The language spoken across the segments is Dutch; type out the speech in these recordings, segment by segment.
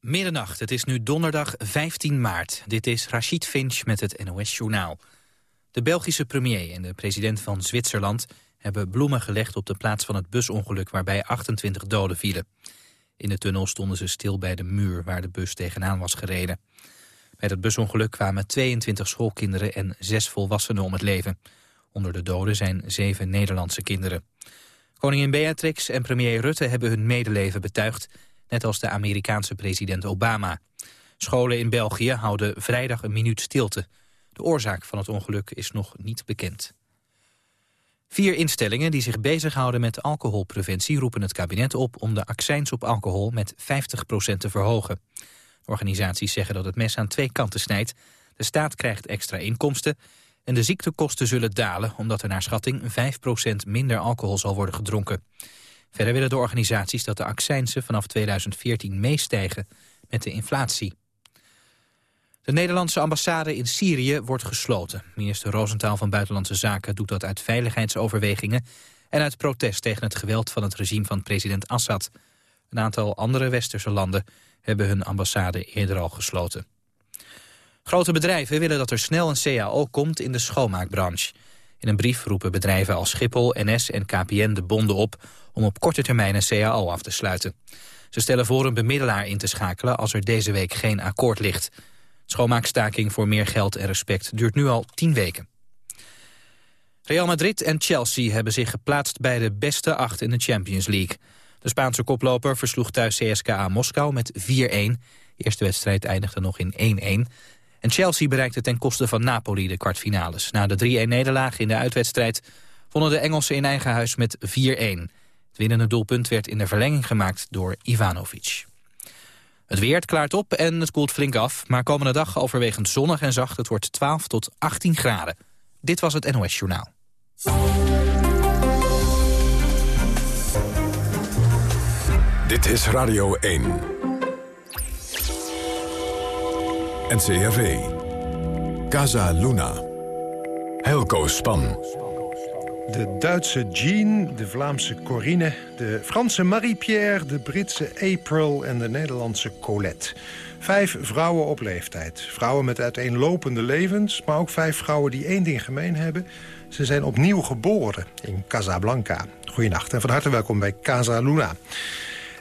Middernacht, het is nu donderdag 15 maart. Dit is Rachid Finch met het NOS-journaal. De Belgische premier en de president van Zwitserland... hebben bloemen gelegd op de plaats van het busongeluk... waarbij 28 doden vielen. In de tunnel stonden ze stil bij de muur waar de bus tegenaan was gereden. Bij het busongeluk kwamen 22 schoolkinderen en 6 volwassenen om het leven. Onder de doden zijn 7 Nederlandse kinderen. Koningin Beatrix en premier Rutte hebben hun medeleven betuigd net als de Amerikaanse president Obama. Scholen in België houden vrijdag een minuut stilte. De oorzaak van het ongeluk is nog niet bekend. Vier instellingen die zich bezighouden met alcoholpreventie roepen het kabinet op om de accijns op alcohol met 50% te verhogen. organisaties zeggen dat het mes aan twee kanten snijdt. De staat krijgt extra inkomsten en de ziektekosten zullen dalen omdat er naar schatting 5% minder alcohol zal worden gedronken. Verder willen de organisaties dat de accijnsen vanaf 2014 meestijgen met de inflatie. De Nederlandse ambassade in Syrië wordt gesloten. Minister Rosenthal van Buitenlandse Zaken doet dat uit veiligheidsoverwegingen... en uit protest tegen het geweld van het regime van president Assad. Een aantal andere westerse landen hebben hun ambassade eerder al gesloten. Grote bedrijven willen dat er snel een CAO komt in de schoonmaakbranche. In een brief roepen bedrijven als Schiphol, NS en KPN de bonden op... om op korte termijn een CAO af te sluiten. Ze stellen voor een bemiddelaar in te schakelen als er deze week geen akkoord ligt. Schoonmaakstaking voor meer geld en respect duurt nu al tien weken. Real Madrid en Chelsea hebben zich geplaatst bij de beste acht in de Champions League. De Spaanse koploper versloeg thuis CSKA Moskou met 4-1. De eerste wedstrijd eindigde nog in 1-1. En Chelsea bereikte ten koste van Napoli de kwartfinales. Na de 3-1-nederlaag in de uitwedstrijd wonnen de Engelsen in eigen huis met 4-1. Winnende doelpunt werd in de verlenging gemaakt door Ivanovic. Het weer klaart op en het koelt flink af, maar komende dag overwegend zonnig en zacht. Het wordt 12 tot 18 graden. Dit was het NOS Journaal. Dit is Radio 1. NCRV. Casa Luna. Helco Span. De Duitse Jean, de Vlaamse Corine, de Franse Marie-Pierre... de Britse April en de Nederlandse Colette. Vijf vrouwen op leeftijd. Vrouwen met uiteenlopende levens, maar ook vijf vrouwen die één ding gemeen hebben. Ze zijn opnieuw geboren in Casablanca. Goedenacht en van harte welkom bij Casa Luna.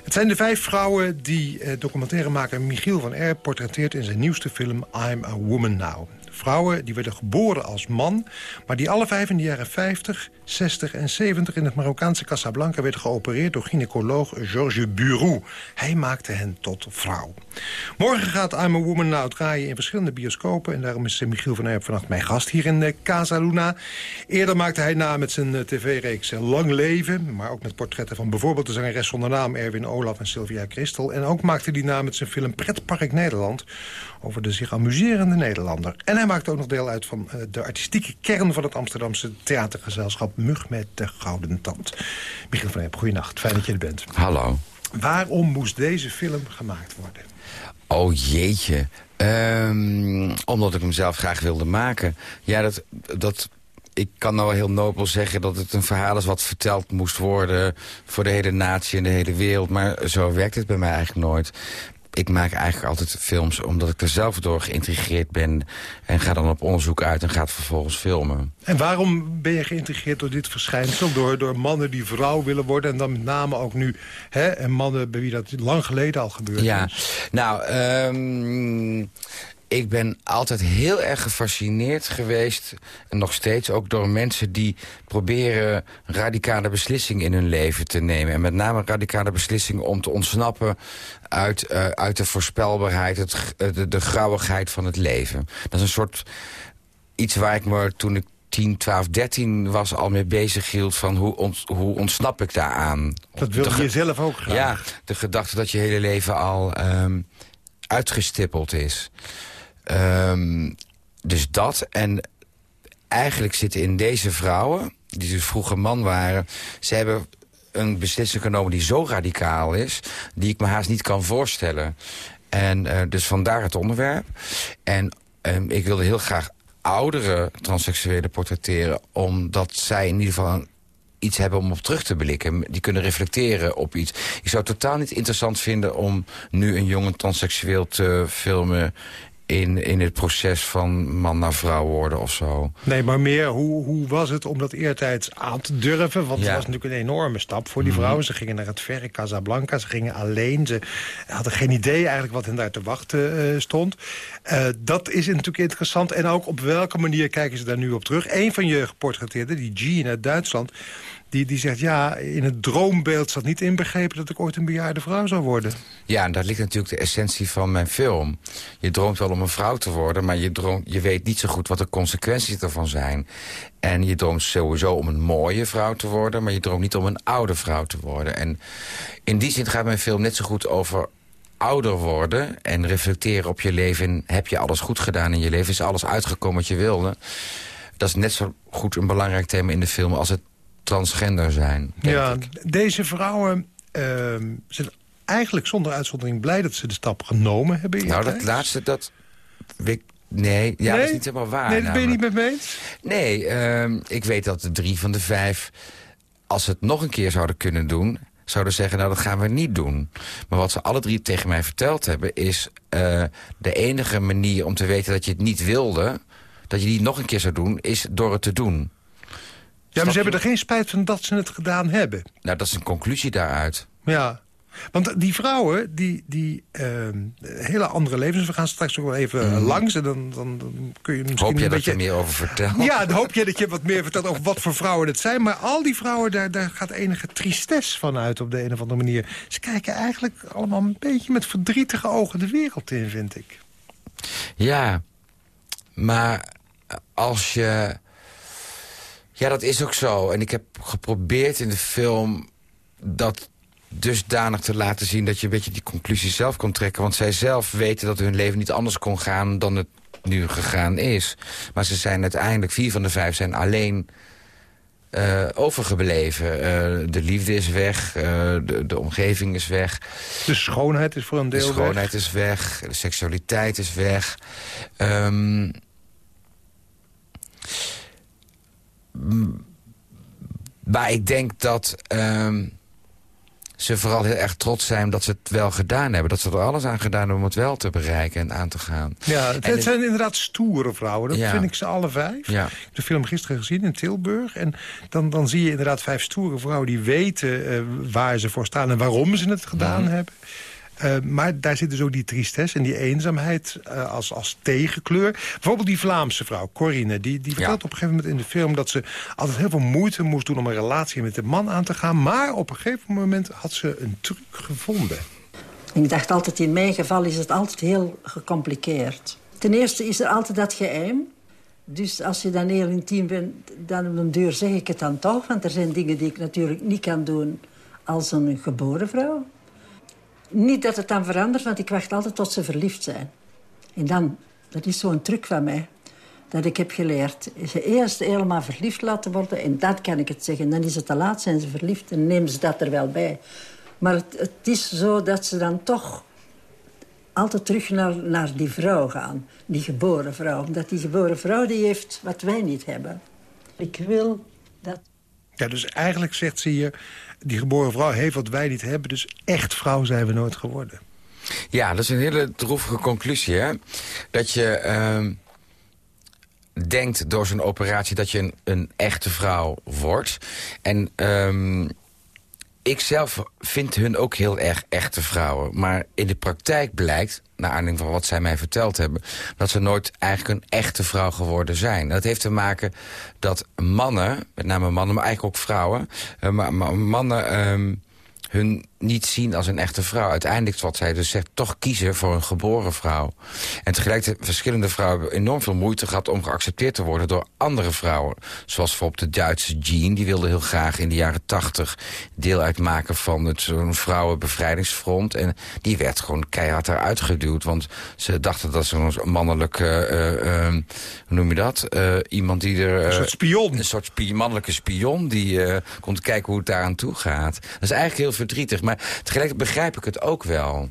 Het zijn de vijf vrouwen die eh, documentairemaker Michiel van Er portretteert in zijn nieuwste film I'm a Woman Now. Vrouwen die werden geboren als man, maar die alle vijf in de jaren 50, 60 en 70 in het Marokkaanse Casablanca werden geopereerd door gynaecoloog Georges Bureau. Hij maakte hen tot vrouw. Morgen gaat I'm a Woman Now draaien in verschillende bioscopen en daarom is Michiel van Erp vannacht mijn gast hier in eh, Casa Luna. Eerder maakte hij na met zijn eh, tv-reeks Lang Leven, maar ook met portretten van bijvoorbeeld de zangeres zonder naam Erwin Olaf en Sylvia Christel. En ook maakte hij na met zijn film Pretpark Nederland over de zich amuserende Nederlander. En hij maakt ook nog deel uit van uh, de artistieke kern van het Amsterdamse theatergezelschap Mug met de Gouden Tand. Michiel van Eep, goeienacht. Fijn dat je er bent. Hallo. Waarom moest deze film gemaakt worden? Oh jeetje. Um, omdat ik hem zelf graag wilde maken. Ja, dat, dat, ik kan nou heel nobel zeggen dat het een verhaal is wat verteld moest worden... voor de hele natie en de hele wereld. Maar zo werkt het bij mij eigenlijk nooit ik maak eigenlijk altijd films omdat ik er zelf door geïntrigeerd ben... en ga dan op onderzoek uit en ga het vervolgens filmen. En waarom ben je geïntrigeerd door dit verschijnsel? Door, door mannen die vrouw willen worden en dan met name ook nu... Hè, en mannen bij wie dat lang geleden al gebeurd ja. is? Nou, um, ik ben altijd heel erg gefascineerd geweest... en nog steeds ook door mensen die proberen radicale beslissingen in hun leven te nemen. En met name radicale beslissingen om te ontsnappen uit, uh, uit de voorspelbaarheid... Het, de, de grauwigheid van het leven. Dat is een soort iets waar ik me toen ik 10, 12, 13 was al mee bezig hield van hoe, ont, hoe ontsnap ik daaraan. Dat wilde je zelf ook graag. Ja, de gedachte dat je hele leven al um, uitgestippeld is. Um, dus dat. En eigenlijk zitten in deze vrouwen, die dus vroeger man waren... ze hebben een beslissing genomen die zo radicaal is... die ik me haast niet kan voorstellen. En uh, dus vandaar het onderwerp. En um, ik wilde heel graag oudere transseksuelen portretteren... omdat zij in ieder geval iets hebben om op terug te blikken. Die kunnen reflecteren op iets. Ik zou het totaal niet interessant vinden om nu een jonge transseksueel te filmen in, in het proces van man naar vrouw worden of zo. Nee, maar meer, hoe, hoe was het om dat eertijds aan te durven? Want het was natuurlijk een enorme stap voor die mhm. vrouwen. Ze gingen naar het verre Casablanca, ze gingen alleen. Ze hadden geen idee eigenlijk wat hen daar te wachten uh, stond. Uh, dat is natuurlijk interessant. En ook op welke manier kijken ze daar nu op terug. Een van je geportretteerden, die Jean uit Duitsland die, die zegt, ja, in het droombeeld zat niet inbegrepen... dat ik ooit een bejaarde vrouw zou worden. Ja, en daar ligt natuurlijk de essentie van mijn film. Je droomt wel om een vrouw te worden... maar je, droomt, je weet niet zo goed wat de consequenties ervan zijn. En je droomt sowieso om een mooie vrouw te worden... maar je droomt niet om een oude vrouw te worden. En in die zin gaat mijn film net zo goed over ouder worden... en reflecteren op je leven. Heb je alles goed gedaan in je leven? Is alles uitgekomen wat je wilde? Dat is net zo goed een belangrijk thema in de film... als het transgender zijn. Ja, deze vrouwen uh, zijn eigenlijk zonder uitzondering blij dat ze de stap genomen hebben. Nou, dat laatste, dat... Nee, ja, dat is niet helemaal waar. Nee, dat ben je niet met me eens? Nee, uh, ik weet dat de drie van de vijf... als ze het nog een keer zouden kunnen doen... zouden zeggen, nou, dat gaan we niet doen. Maar wat ze alle drie tegen mij verteld hebben... is uh, de enige manier om te weten dat je het niet wilde... dat je die nog een keer zou doen, is door het te doen. Ja, maar ze hebben er geen spijt van dat ze het gedaan hebben. Nou, dat is een conclusie daaruit. Ja, want die vrouwen, die, die uh, hele andere levens... we gaan straks ook wel even mhm. langs en dan, dan, dan, kun je misschien hoop je een beetje... er meer over vertellen? Ja, dan hoop je dat je wat meer vertelt over wat voor vrouwen het zijn. Maar al die vrouwen, daar, daar gaat enige tristesse van uit op de een of andere manier. Ze kijken eigenlijk allemaal een beetje met verdrietige ogen de wereld in, vind ik. Ja, maar als je ja, dat is ook zo. En ik heb geprobeerd in de film dat dusdanig te laten zien... dat je een beetje die conclusie zelf kon trekken. Want zij zelf weten dat hun leven niet anders kon gaan dan het nu gegaan is. Maar ze zijn uiteindelijk, vier van de vijf zijn alleen uh, overgebleven. Uh, de liefde is weg, uh, de, de, omgeving is weg. De schoonheid is voor een deel weg. De schoonheid is weg, de seksualiteit is weg. Um, maar ik denk dat ehm, ze vooral heel erg trots zijn dat ze het wel gedaan hebben. Dat ze er alles aan gedaan hebben om het wel te bereiken en aan te gaan. Ja, het, zijn inderdaad stoere vrouwen. Dat vind ik ze alle vijf. Ja. Ik heb de film gisteren gezien in Tilburg. En dan, dan zie je inderdaad vijf stoere vrouwen die weten uh, waar ze voor staan... en waarom ze het gedaan mhm. hebben. Uh, maar daar zit dus ook die tristesse en die eenzaamheid uh, als, als tegenkleur. Bijvoorbeeld die Vlaamse vrouw, Corine, die, die vertelt op een gegeven moment in de film... dat ze altijd heel veel moeite moest doen om een relatie met de man aan te gaan. Maar op een gegeven moment had ze een truc gevonden. Ik dacht altijd, in mijn geval is het altijd heel gecompliceerd. Ten eerste is er altijd dat geheim. Dus als je dan heel intiem bent, dan op een deur zeg ik het dan toch. Want er zijn dingen die ik natuurlijk niet kan doen als een geboren vrouw. Niet dat het dan verandert, want ik wacht altijd tot ze verliefd zijn. En dan, dat is zo'n truc van mij, dat ik heb geleerd. Ze eerst helemaal verliefd laten worden en dat kan ik het zeggen. Dan is het te laat, zijn ze verliefd en nemen ze dat er wel bij. Maar het, is zo dat ze dan toch altijd terug naar, naar die vrouw gaan. Die geboren vrouw. Omdat die geboren vrouw die heeft wat wij niet hebben. Ik wil dat... Ja, dus eigenlijk zegt ze hier die geboren vrouw heeft wat wij niet hebben. Dus echt vrouw zijn we nooit geworden. Ja, dat is een hele droevige conclusie, hè? Dat je uh, denkt door zo'n operatie dat je een, een, echte vrouw wordt. En... Um, ik zelf vind hun ook heel erg echte vrouwen. Maar in de praktijk blijkt, naar aanleiding van wat zij mij verteld hebben... dat ze nooit eigenlijk een echte vrouw geworden zijn. Dat heeft te maken dat mannen, met name mannen, maar eigenlijk ook vrouwen... Uh, maar, mannen... Um, hun niet zien als een echte vrouw. Uiteindelijk, wat zij dus zegt, toch kiezen voor een geboren vrouw. En tegelijkertijd, verschillende vrouwen hebben enorm veel moeite gehad... om geaccepteerd te worden door andere vrouwen. Zoals bijvoorbeeld de Duitse Jean, die wilde heel graag in de jaren tachtig... deel uitmaken van het zo'n vrouwenbevrijdingsfront. En die werd gewoon keihard eruit geduwd. Want ze dachten dat zo'n mannelijke, uh, uh, hoe noem je dat? Uh, iemand die er... een soort spion. Een soort mannelijke spion, die komt kijken hoe het daar aan toe gaat. Dat is eigenlijk heel verdrietig. Maar tegelijkertijd begrijp ik het ook wel.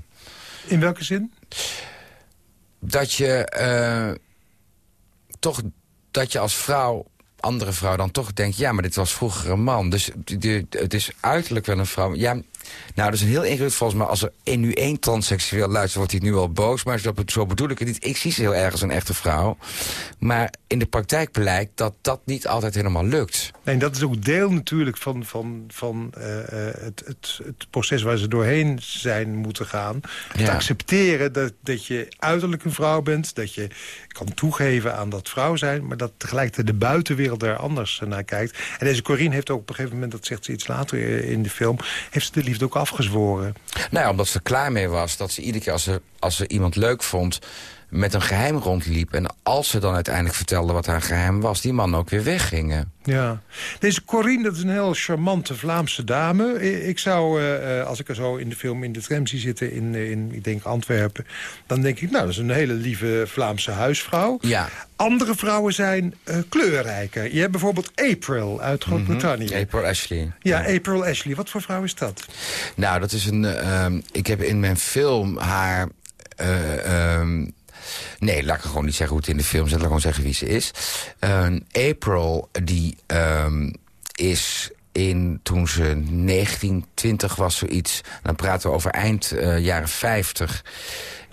In welke zin? Dat je uh, toch dat je als vrouw andere vrouw dan toch denkt... ja, maar dit was vroeger een man. Dus de, het is uiterlijk wel een vrouw. Ja, nou, dat is een heel ingewikkeld volgens mij. Als er in nu één transseksueel luistert, wordt hij nu al boos. Maar zo, zo bedoel ik het niet. Ik zie ze heel erg als een echte vrouw. Maar in de praktijk blijkt dat dat niet altijd helemaal lukt. En dat is ook deel natuurlijk van, van, van uh, het, het, het proces waar ze doorheen zijn moeten gaan. Het accepteren dat, dat je uiterlijk een vrouw bent. Dat je kan toegeven aan dat vrouw zijn. Maar dat tegelijkertijd de buitenwereld er anders naar kijkt. En deze Corine heeft ook op een gegeven moment, dat zegt ze iets later in de film... heeft ze de liefde ook afgezworen. Nou ja, omdat ze klaar mee was. Dat ze iedere keer als ze, als ze iemand leuk vond met een geheim rondliep. En als ze dan uiteindelijk vertelde wat haar geheim was... die man ook weer weggingen. Ja. Deze Corine, dat is een heel charmante Vlaamse dame. Ik zou, uh, als ik er zo in de film in de tram zie zitten in, eh, in ik denk Antwerpen... dan denk ik, nou, dat is een hele lieve Vlaamse huisvrouw. Ja. Andere vrouwen zijn uh, kleurrijker. Je hebt bijvoorbeeld April uit Groot-Brittannië. Mm April Ashley. Ja, April Ashley. Wat voor vrouw is dat? Nou, dat is een... Uh, ik heb in mijn film haar... Uh, Nee, laat ik gewoon niet zeggen hoe het in de film zit. Laat ik gewoon zeggen wie ze is. Uh, April, die um, is in, toen ze 1920 was, zoiets... dan praten we over eind uh, jaren 50...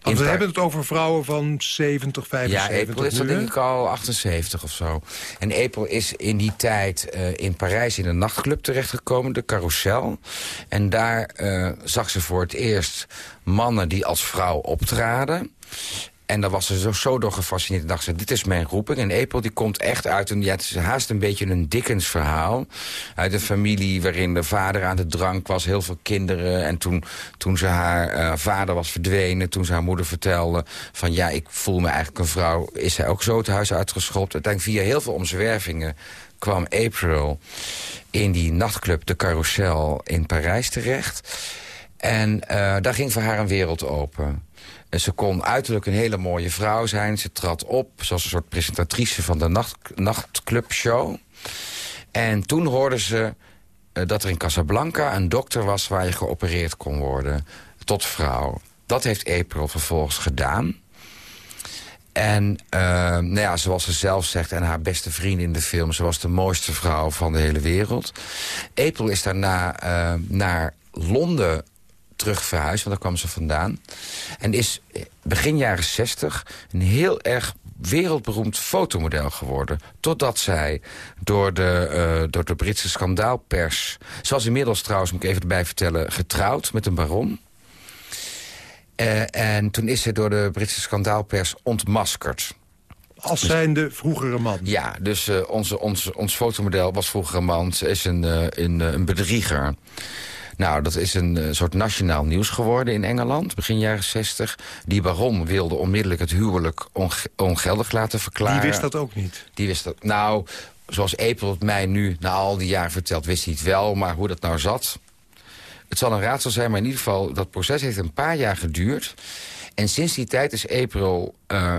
Want we hebben het over vrouwen van 70, 75. Ja, April is dat denk ik al 78 of zo. En April is in die tijd uh, in Parijs in een nachtclub terechtgekomen, de Carousel. En daar uh, zag ze voor het eerst mannen die als vrouw optraden. En daar was ze zo, zo door gefascineerd. En dacht ze, dit is mijn roeping. En April die komt echt uit een, ja, het is haast een beetje een Dickens verhaal. Uit een familie waarin de vader aan de drank was, heel veel kinderen. En toen, toen ze haar uh, vader was verdwenen, toen ze haar moeder vertelde... van ja, ik voel me eigenlijk een vrouw, is zij ook zo het huis uitgeschopt. Uiteindelijk via heel veel omzwervingen kwam April in die nachtclub De Carousel in Parijs terecht. En uh, daar ging voor haar een wereld open. Ze kon uiterlijk een hele mooie vrouw zijn. Ze trad op zoals een soort presentatrice van de nacht, nachtclubshow. En toen hoorde ze uh, dat er in Casablanca een dokter was... waar je geopereerd kon worden tot vrouw. Dat heeft April vervolgens gedaan. En uh, nou ja, zoals ze zelf zegt en haar beste vriend in de film... ze was de mooiste vrouw van de hele wereld. April is daarna uh, naar Londen terug verhuisd, want daar kwam ze vandaan. En is begin jaren 60 een heel erg wereldberoemd fotomodel geworden. Totdat zij door de, uh, door de Britse schandaalpers... zoals inmiddels trouwens, moet ik even erbij vertellen... getrouwd met een baron. Uh, en toen is ze door de Britse schandaalpers ontmaskerd. Als dus, zijnde vroegere man. Ja, dus uh, onze, onze, ons fotomodel was vroeger een man. Ze is een, een, een bedrieger. Nou, dat is een uh, soort nationaal nieuws geworden in Engeland, begin jaren 60. Die baron wilde onmiddellijk het huwelijk onge ongeldig laten verklaren. Die wist dat ook niet? Die wist dat. Nou, zoals April het mij nu na al die jaren vertelt, wist hij het wel. Maar hoe dat nou zat, het zal een raadsel zijn. Maar in ieder geval, dat proces heeft een paar jaar geduurd. En sinds die tijd is April uh,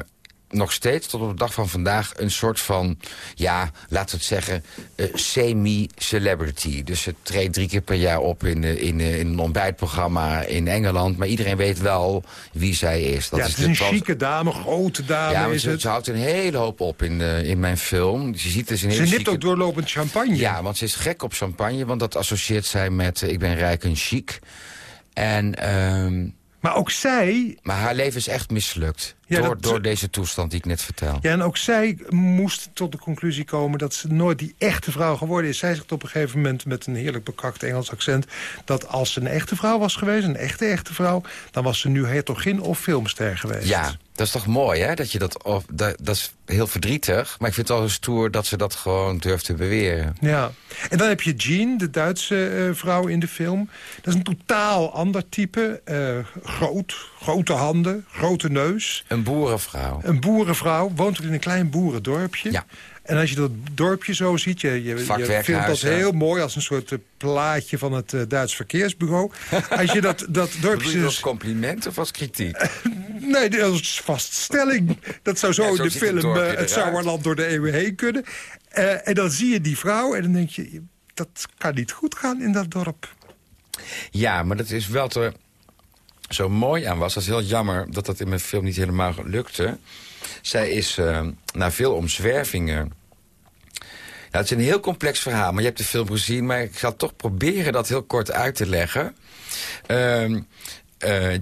nog steeds tot op de dag van vandaag een soort van, ja, laten we het zeggen, uh, semi-celebrity. Dus ze treedt drie keer per jaar op in, uh, in, uh, in een ontbijtprogramma in Engeland. Maar iedereen weet wel wie zij is. Dat ja, is het is een chique dame, grote dame ja, is ze, het. ze houdt een hele hoop op in, in mijn film. Je ziet dus een ze nipt chique... ook doorlopend champagne. Ja, want ze is gek op champagne, want dat associeert zij met ik ben rijk en chic. En... Maar ook zij... Maar haar leven is echt mislukt. Ja, door, dat... door deze toestand die ik net vertel. Ja, en ook zij moest tot de conclusie komen... dat ze nooit die echte vrouw geworden is. Zij zegt op een gegeven moment met een heerlijk bekakt Engels accent... dat als ze een echte vrouw was geweest, een echte echte vrouw... dan was ze nu hertogin of filmster geweest. Ja, dat is toch mooi, hè? Dat, je dat, of, dat, dat is heel verdrietig. Maar ik vind het wel stoer dat ze dat gewoon durft te beweren. Ja. En dan heb je Jean, de Duitse uh, vrouw in de film. Dat is een totaal ander type. Uh, groot, grote handen, grote neus. Een boerenvrouw. Een boerenvrouw, woont ook in een klein boerendorpje. Ja. En als je dat dorpje zo ziet, je, je, je filmt dat heel mooi als een soort uh, plaatje van het uh, Duits verkeersbureau. als je dat, dat dorpje... Bedoel je als compliment of als kritiek? nee, dat is vaststelling. Dat zou zo, ja, zo in de film uh, Het Sauerland door de eeuwen heen kunnen. en dan zie je die vrouw en dan denk je, dat kan niet goed gaan in dat dorp. Ja, maar dat is wel te zo mooi aan was. Dat is heel jammer dat dat in mijn film niet helemaal lukte. Zij is uh, na veel omzwervingen... het is een heel complex verhaal, maar je hebt de film gezien... maar ik zal toch proberen dat heel kort uit te leggen. Uh,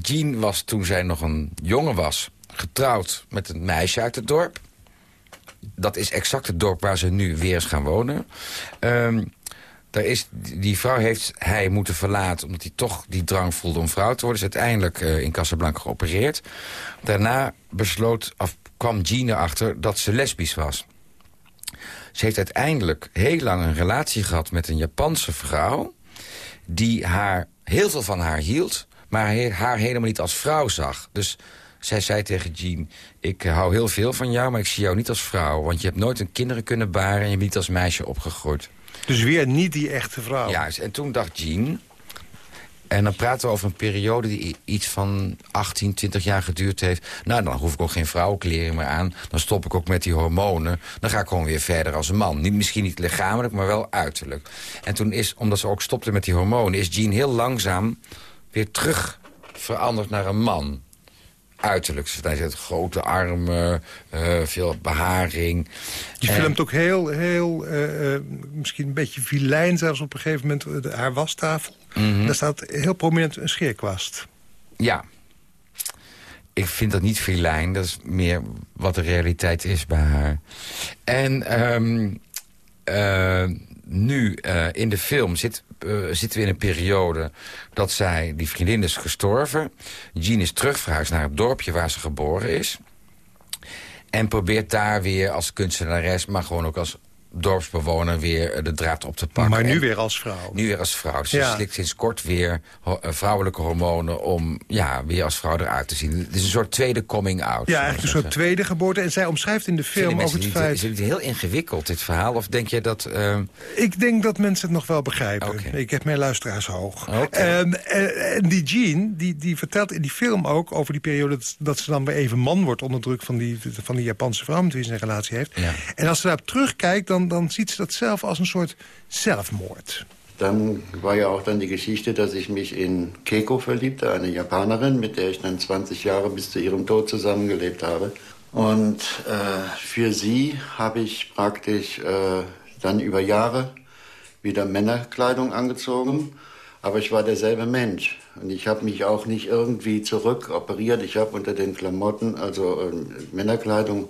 Jean was toen zij nog een jongen was... getrouwd met een meisje uit het dorp. Dat is exact het dorp waar ze nu weer eens gaan wonen. Uh, die vrouw heeft hij moeten verlaten... omdat hij toch die drang voelde om vrouw te worden. Is uiteindelijk uh, in Casablanca geopereerd. Daarna besloot, of kwam Jean erachter dat ze lesbisch was. Ze heeft uiteindelijk heel lang een relatie gehad met een Japanse vrouw... die haar, heel veel van haar hield, maar haar helemaal niet als vrouw zag. Dus zij zei tegen Jean, ik hou heel veel van jou... maar ik zie jou niet als vrouw, want je hebt nooit een kinderen kunnen baren... en je bent niet als meisje opgegroeid. Dus weer niet die echte vrouw. Ja, en toen dacht Jean... En dan praten we over een periode die iets van 18, 20 jaar geduurd heeft. Nou, dan hoef ik ook geen vrouwenkleren meer aan. Dan stop ik ook met die hormonen. Dan ga ik gewoon weer verder als een man. Niet, misschien niet lichamelijk, maar wel uiterlijk. En toen is, omdat ze ook stopte met die hormonen... is Jean heel langzaam weer terug veranderd naar een man uiterlijk. Hij zegt grote armen, uh, veel beharing. Je en... filmt ook heel, heel uh, misschien een beetje vilijn zelfs op een gegeven moment de, haar wastafel. Mm -hmm. Daar staat heel prominent een scheerkwast. Ja. Ik vind dat niet vilijn. Dat is meer wat de realiteit is bij haar. En um, uh, nu uh, in de film zit, uh, zitten we in een periode dat zij, die vriendin is gestorven. Jean is terugverhuisd naar het dorpje waar ze geboren is. En probeert daar weer als kunstenares, maar gewoon ook als dorpsbewoner weer de draad op te pakken. Maar nu weer als vrouw. Nu weer als vrouw. Ze ja. slikt sinds kort weer eh, vrouwelijke hormonen om ja, weer als vrouw eruit te zien. Het is een soort tweede coming out. Ja, eigenlijk een soort tweede geboorte. En zij omschrijft in de film ook het feit... Is het heel ingewikkeld, dit verhaal? Of denk je dat... Uh... Ik denk dat mensen het nog wel begrijpen. Okay. Ik heb mijn luisteraars hoog. Okay. Um, en die Jean, die, die vertelt in die film ook over die periode... Dat, dat ze dan weer even man wordt onder druk van die, van die Japanse vrouw... met wie ze een relatie heeft. Ja. En als ze daarop terugkijkt, dan dan, ziet ze dat zelf als een soort zelfmoord. Dann war ja auch dann die Geschichte, dass ich mich in Keiko verliebte, eine Japanerin, mit der ich dann 20 Jahre bis zu ihrem Tod zusammengelebt habe. Und äh, für sie habe ich praktisch äh, dann über Jahre wieder Männerkleidung angezogen. Aber ich war derselbe Mensch. Und ich habe mich auch nicht irgendwie zurückoperiert. Ich habe unter den Klamotten, also äh, Männerkleidung,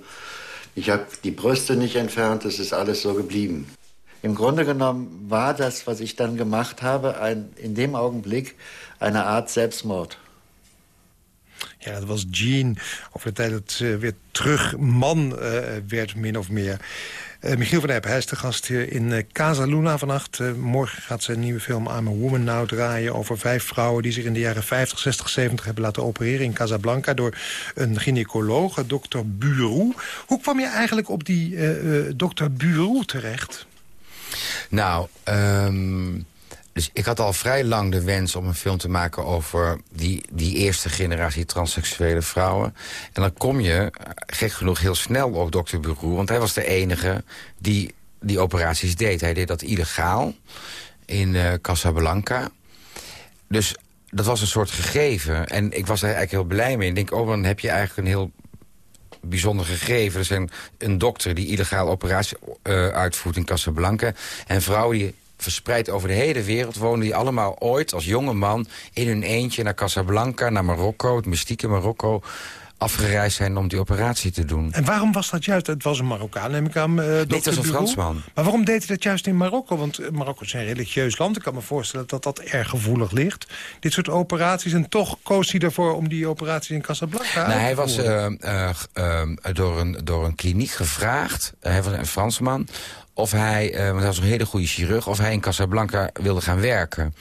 ich habe die Brüste nicht entfernt, das ist alles so geblieben. Im Grunde genommen war das, was ich dann gemacht habe, ein, in dem Augenblick eine Art Selbstmord. Ja, dat was Jean. Over de tijd dat ze weer terug man uh, werd, min of meer. Uh, Michiel van Epp, hij is de gast hier in uh, Casa Luna vannacht. Uh, morgen gaat een nieuwe film I'm a Woman Now draaien... over vijf vrouwen die zich in de jaren 50, 60, 70 hebben laten opereren... in Casablanca door een gynaecoloog, dokter Bureau. Hoe kwam je eigenlijk op die dokter Bureau terecht? Nou, um, dus ik had al vrij lang de wens om een film te maken over die, die eerste generatie transseksuele vrouwen. En dan kom je, gek genoeg, heel snel op dokter Bureau. Want hij was de enige die die operaties deed. Hij deed dat illegaal in uh, Casablanca. Dus dat was een soort gegeven. En ik was er eigenlijk heel blij mee. Ik denk, oh, dan heb je eigenlijk een heel bijzonder gegeven. Er zijn een dokter die illegaal operatie uh, uitvoert in Casablanca. En vrouwen die verspreid over de hele wereld wonen... die allemaal ooit als jonge man in hun eentje naar Casablanca... naar Marokko, het mystieke Marokko afgereisd zijn om die operatie te doen. En waarom was dat juist? Het was een Marokkaan, neem ik aan. Uh, Niet als een Fransman. Maar waarom deed hij dat juist in Marokko? Want Marokko is een religieus land. Ik kan me voorstellen dat dat erg gevoelig ligt. Dit soort operaties. En toch koos hij ervoor om die operatie in Casablanca nou, Hij was uh, uh, door, een, door een kliniek gevraagd. hij was een Fransman of hij, uh, want hij was een hele goede chirurg... of hij in Casablanca wilde gaan werken.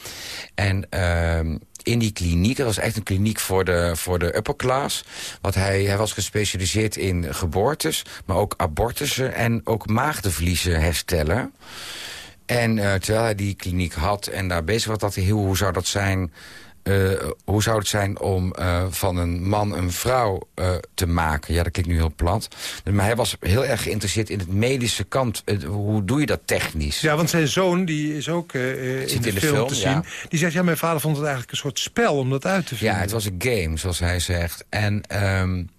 En uh, in die kliniek, dat was echt een kliniek voor de, voor de upper class... Wat hij, hij was gespecialiseerd in geboortes, maar ook abortussen... en ook maagdenvliezen herstellen. En uh, terwijl hij die kliniek had en daar bezig was... dat hij heel, hoe zou dat zijn uh, hoe zou het zijn om uh, van een man een vrouw uh, te maken? Ja, dat klinkt nu heel plat. Maar hij was heel erg geïnteresseerd in het medische kant. hoe doe je dat technisch? Ja, want zijn zoon, die is ook in, de, in de film, film, te zien. Ja. Die zegt, ja, mijn vader vond het eigenlijk een soort spel om dat uit te vinden. Ja, het was een game, zoals hij zegt. En... Um,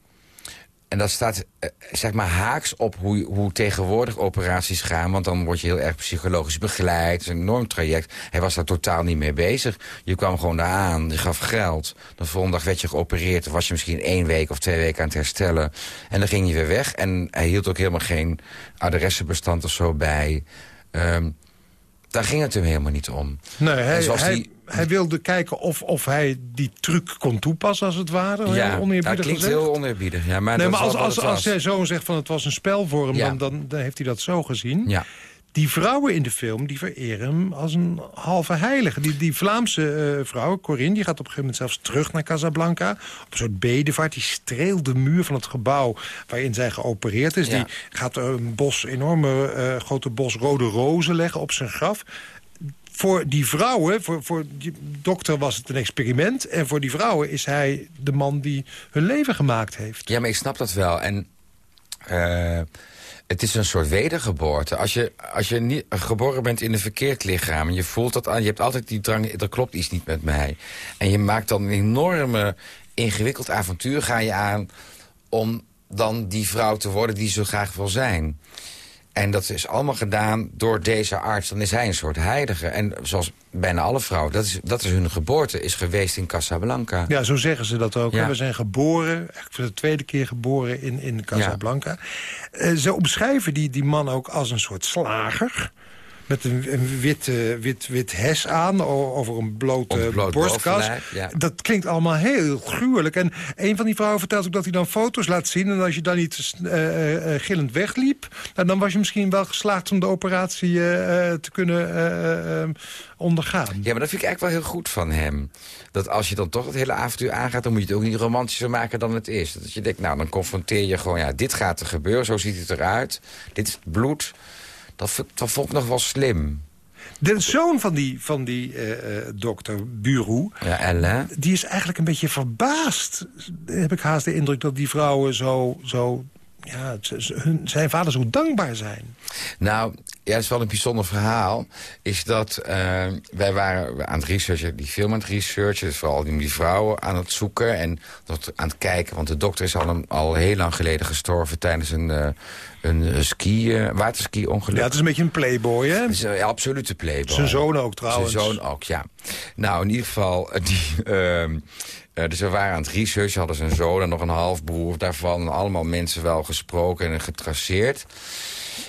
en dat staat eh, zeg maar haaks op hoe, hoe tegenwoordig operaties gaan. Want dan word je heel erg psychologisch begeleid. Het is een enorm traject. Hij was daar totaal niet mee bezig. Je kwam gewoon daar aan, je gaf geld. De volgende dag werd je geopereerd. Dan was je misschien één week of twee weken aan het herstellen. En dan ging je weer weg. En hij hield ook helemaal geen adressenbestand of zo bij. Ehm, daar ging het hem helemaal niet om. Nee, hij, hij, die- hij wilde kijken of, of hij die truc kon toepassen, als het ware. Ja, dat klinkt gezegd. heel oneerbiedig. Ja, maar Nee, als, als, als was. jij zo zegt van het was een spel voor hem... Ja. Dan, dan heeft hij dat zo gezien. Ja. Die vrouwen in de film die vereren hem als een halve heilige. Die, die Vlaamse eh, vrouw, Corinne, die gaat op een gegeven moment zelfs terug naar Casablanca. Op een soort bedevaart. Die streelt de muur van het gebouw waarin zij geopereerd is. Ja. Die gaat een bos, enorme eh, grote bos rode rozen leggen op zijn graf voor die vrouwen, voor, voor die dokter was het een experiment... en voor die vrouwen is hij de man die hun leven gemaakt heeft. Ja, maar ik snap dat wel. En eh, het is een soort wedergeboorte. Als je, als je niet, geboren bent in een verkeerd lichaam... en je voelt dat aan, je hebt altijd die drang... er klopt iets niet met mij. En je maakt dan een enorme ingewikkeld avontuur... ga je aan om dan die vrouw te worden die je zo graag wil zijn. En dat is allemaal gedaan door deze arts. Dan is hij een soort heilige. En zoals bijna alle vrouwen, dat is, dat is hun geboorte... is geweest in Casablanca. Ja, zo zeggen ze dat ook. Ja. We zijn geboren, eigenlijk voor de tweede keer geboren in, in Casablanca. Eh, ze omschrijven die, die man ook als een soort slager... met een, een wit, eh, wit, wit hes aan over een blote Ontbloot borstkas. ja. Dat klinkt allemaal heel gruwelijk. En een van die vrouwen vertelt ook dat hij dan foto's laat zien... en als je dan niet eh, eh, gillend wegliep... Nou, dan was je misschien wel geslaagd om de operatie te kunnen ondergaan. Ja, maar dat vind ik eigenlijk wel heel goed van hem. Dat als je dan toch het hele avontuur aangaat... dan moet je het ook niet romantischer maken dan het is. Dat je denkt, nou, dan confronteer je gewoon... ja, dit gaat er gebeuren, zo ziet het eruit. Dit is het bloed. Dat, vond ik nog wel slim. De zoon van die, van die eh, eh, dokter Buru... Ja, Ellen. die is eigenlijk een beetje verbaasd. Heb ik haast de indruk dat die vrouwen zo... zo ja, hun, zijn vader zo dankbaar zijn. Nou, ja, dat is wel een bijzonder verhaal. Is dat eh, wij waren aan het researchen, die film aan het researchen. Dus vooral die, vrouwen aan het zoeken en dat aan het kijken. Want de dokter is al, een- al heel lang geleden gestorven tijdens een, een eh, ski, eh, waterski-ongeluk. Ja, het is een beetje een playboy, hè? Het is een absolute playboy. Zijn zoon ook trouwens. Zijn zoon ook, ja. Nou, in ieder geval, eh, die, ehm, eh, dus we waren aan het researchen, hadden zijn zoon en nog een halfbroer daarvan. En allemaal mensen wel gesproken en getraceerd.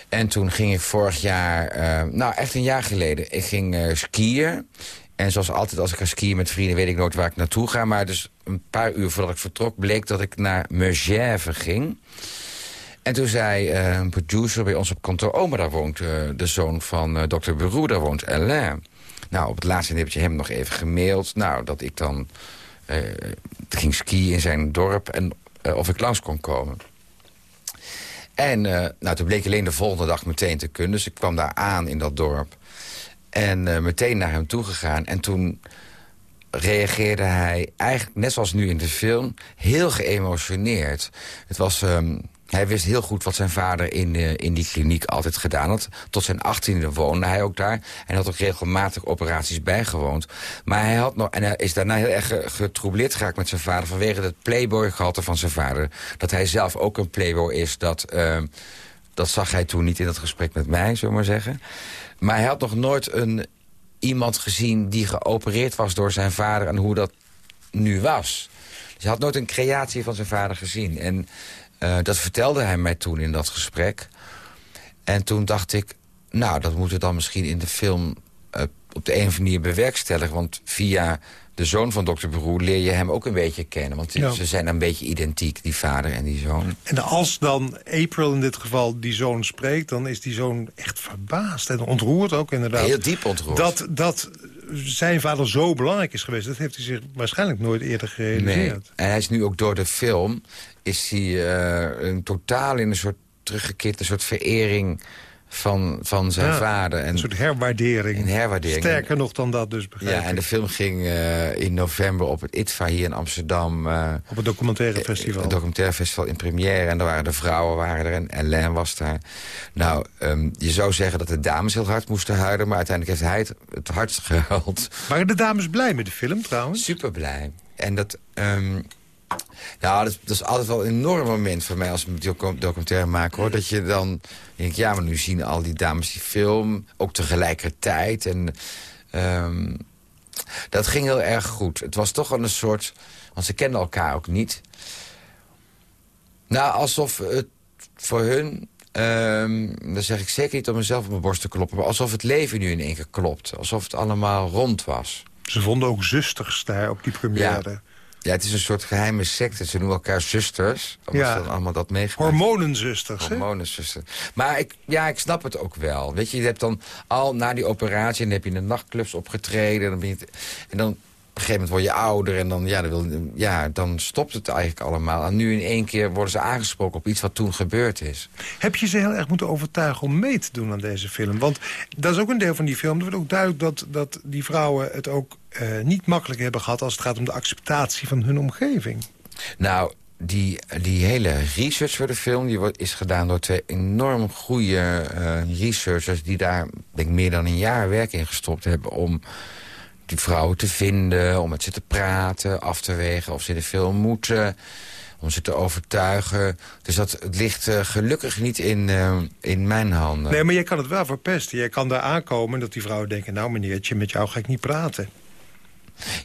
En toen ging ik vorig jaar, nou echt een jaar geleden, ik ging skiën. En zoals altijd als ik ga skiën met vrienden weet ik nooit waar ik naartoe ga. Maar dus een paar uur voordat ik vertrok bleek dat ik naar Megève ging. En toen zei eh, een producer bij ons op kantoor... oh, maar daar woont eh, de zoon van eh, dokter Beroe, daar woont Alain. Nou, op het laatste heb je hem nog even gemaild. Nou, dat ik dan ging skiën in zijn dorp en of ik langs kon komen. En nou, toen bleek alleen de volgende dag meteen te kunnen. Dus ik kwam daar aan in dat dorp. En meteen naar hem toe gegaan. En toen reageerde hij eigenlijk, net zoals nu in de film, heel geëmotioneerd. Het was, ehm, hij wist heel goed wat zijn vader in, eh, in die kliniek altijd gedaan had. Tot zijn achttiende woonde hij ook daar. En had ook regelmatig operaties bijgewoond. Maar hij had nog, en hij is daarna heel erg ge- getroubleerd geraakt met zijn vader... vanwege het playboy-gehalte van zijn vader. Dat hij zelf ook een playboy is, dat... ehm, dat zag hij toen niet in dat gesprek met mij, zullen we maar zeggen. Maar hij had nog nooit een, iemand gezien die geopereerd was door zijn vader... en hoe dat nu was. Dus hij had nooit een creatie van zijn vader gezien. En eh, dat vertelde hij mij toen in dat gesprek. En toen dacht ik, nou, dat moeten we dan misschien in de film... eh, op de een of andere manier bewerkstelligen. Want via de zoon van dokter Beroe leer je hem ook een beetje kennen. Want Ja. ze zijn een beetje identiek, die vader en die zoon. En als dan April in dit geval die zoon spreekt... dan is die zoon echt verbaasd en ontroerd ook inderdaad. Heel diep ontroerd. Dat, dat zijn vader zo belangrijk is geweest... dat heeft hij zich waarschijnlijk nooit eerder gerealiseerd. En hij is nu ook door de film... is hij eh, een totaal in een soort teruggekeerd... een soort verering van, van zijn Ja, vader. En, Een soort herwaardering. Een herwaardering. Sterker nog dan dat dus, begrijp ja, en de film ging eh, in november op het ITVA hier in Amsterdam... eh, Op het documentaire festival. Een documentaire festival in première. En daar waren de vrouwen waren er en Alain was daar. Nou, ehm, je zou zeggen dat de dames heel hard moesten huilen... maar uiteindelijk heeft hij het, het hardst gehuild. Waren de dames blij met de film trouwens? Super blij. En dat... ehm, Ja, dat, dat, is altijd wel een enorm moment voor mij als ik een documentaire maak. Hoor. Dat je dan denkt, ja, maar nu zien al die dames die film. Ook tegelijkertijd. En um, dat ging heel erg goed. Het was toch wel een soort... Want ze kenden elkaar ook niet. Nou, alsof het voor hun... Um, dat zeg ik zeker niet om mezelf op mijn borst te kloppen... maar alsof het leven nu in één keer klopt. Alsof het allemaal rond was. Ze vonden ook zusters daar op die première. Ja. Ja, het is een soort geheime secte. Ze noemen elkaar zusters. Omdat ja. ze allemaal dat meegemaakt. Hormonenzusters, Hormonenzusters. Maar ik, ja, ik snap het ook wel. Weet je, je hebt dan al na die operatie... en dan heb je in de nachtclubs opgetreden. En dan, ben je, en dan op een gegeven moment word je ouder en dan, ja, dan, wil, ja, dan stopt het eigenlijk allemaal. En nu in één keer worden ze aangesproken op iets wat toen gebeurd is. Heb je ze heel erg moeten overtuigen om mee te doen aan deze film? Want dat is ook een deel van die film. Er wordt ook duidelijk dat, dat die vrouwen het ook uh, niet makkelijk hebben gehad... als het gaat om de acceptatie van hun omgeving. Nou, die, die hele research voor de film die wordt, is gedaan door twee enorm goede uh, researchers... die daar denk ik, meer dan een jaar werk in gestopt hebben... om die vrouwen te vinden, om met ze te praten, af te wegen of ze de film moeten, om ze te overtuigen. Dus dat het ligt uh, gelukkig niet in, uh, in mijn handen. Nee, maar je kan het wel verpesten. Je kan daar aankomen dat die vrouwen denken... nou meneertje, met jou ga ik niet praten.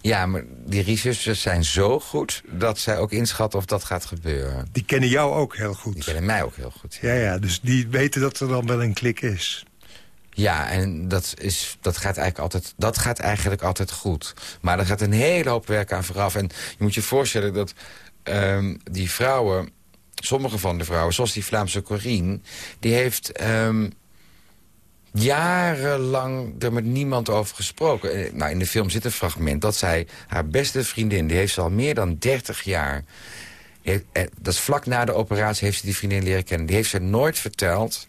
Ja, maar die researchers zijn zo goed dat zij ook inschatten of dat gaat gebeuren. Die kennen jou ook heel goed. Die kennen mij ook heel goed. Ja, ja, dus die weten dat er dan wel een klik is. Ja, en dat, is, dat, gaat eigenlijk altijd, dat gaat eigenlijk altijd goed. Maar er gaat een hele hoop werk aan vooraf. En je moet je voorstellen dat um, die vrouwen... sommige van de vrouwen, zoals die Vlaamse Corine... die heeft um, jarenlang er met niemand over gesproken. Eh, nou, in de film zit een fragment dat zij haar beste vriendin... die heeft ze al meer dan 30 jaar... Eh, dat is vlak na de operatie heeft ze die vriendin leren kennen. Die heeft ze nooit verteld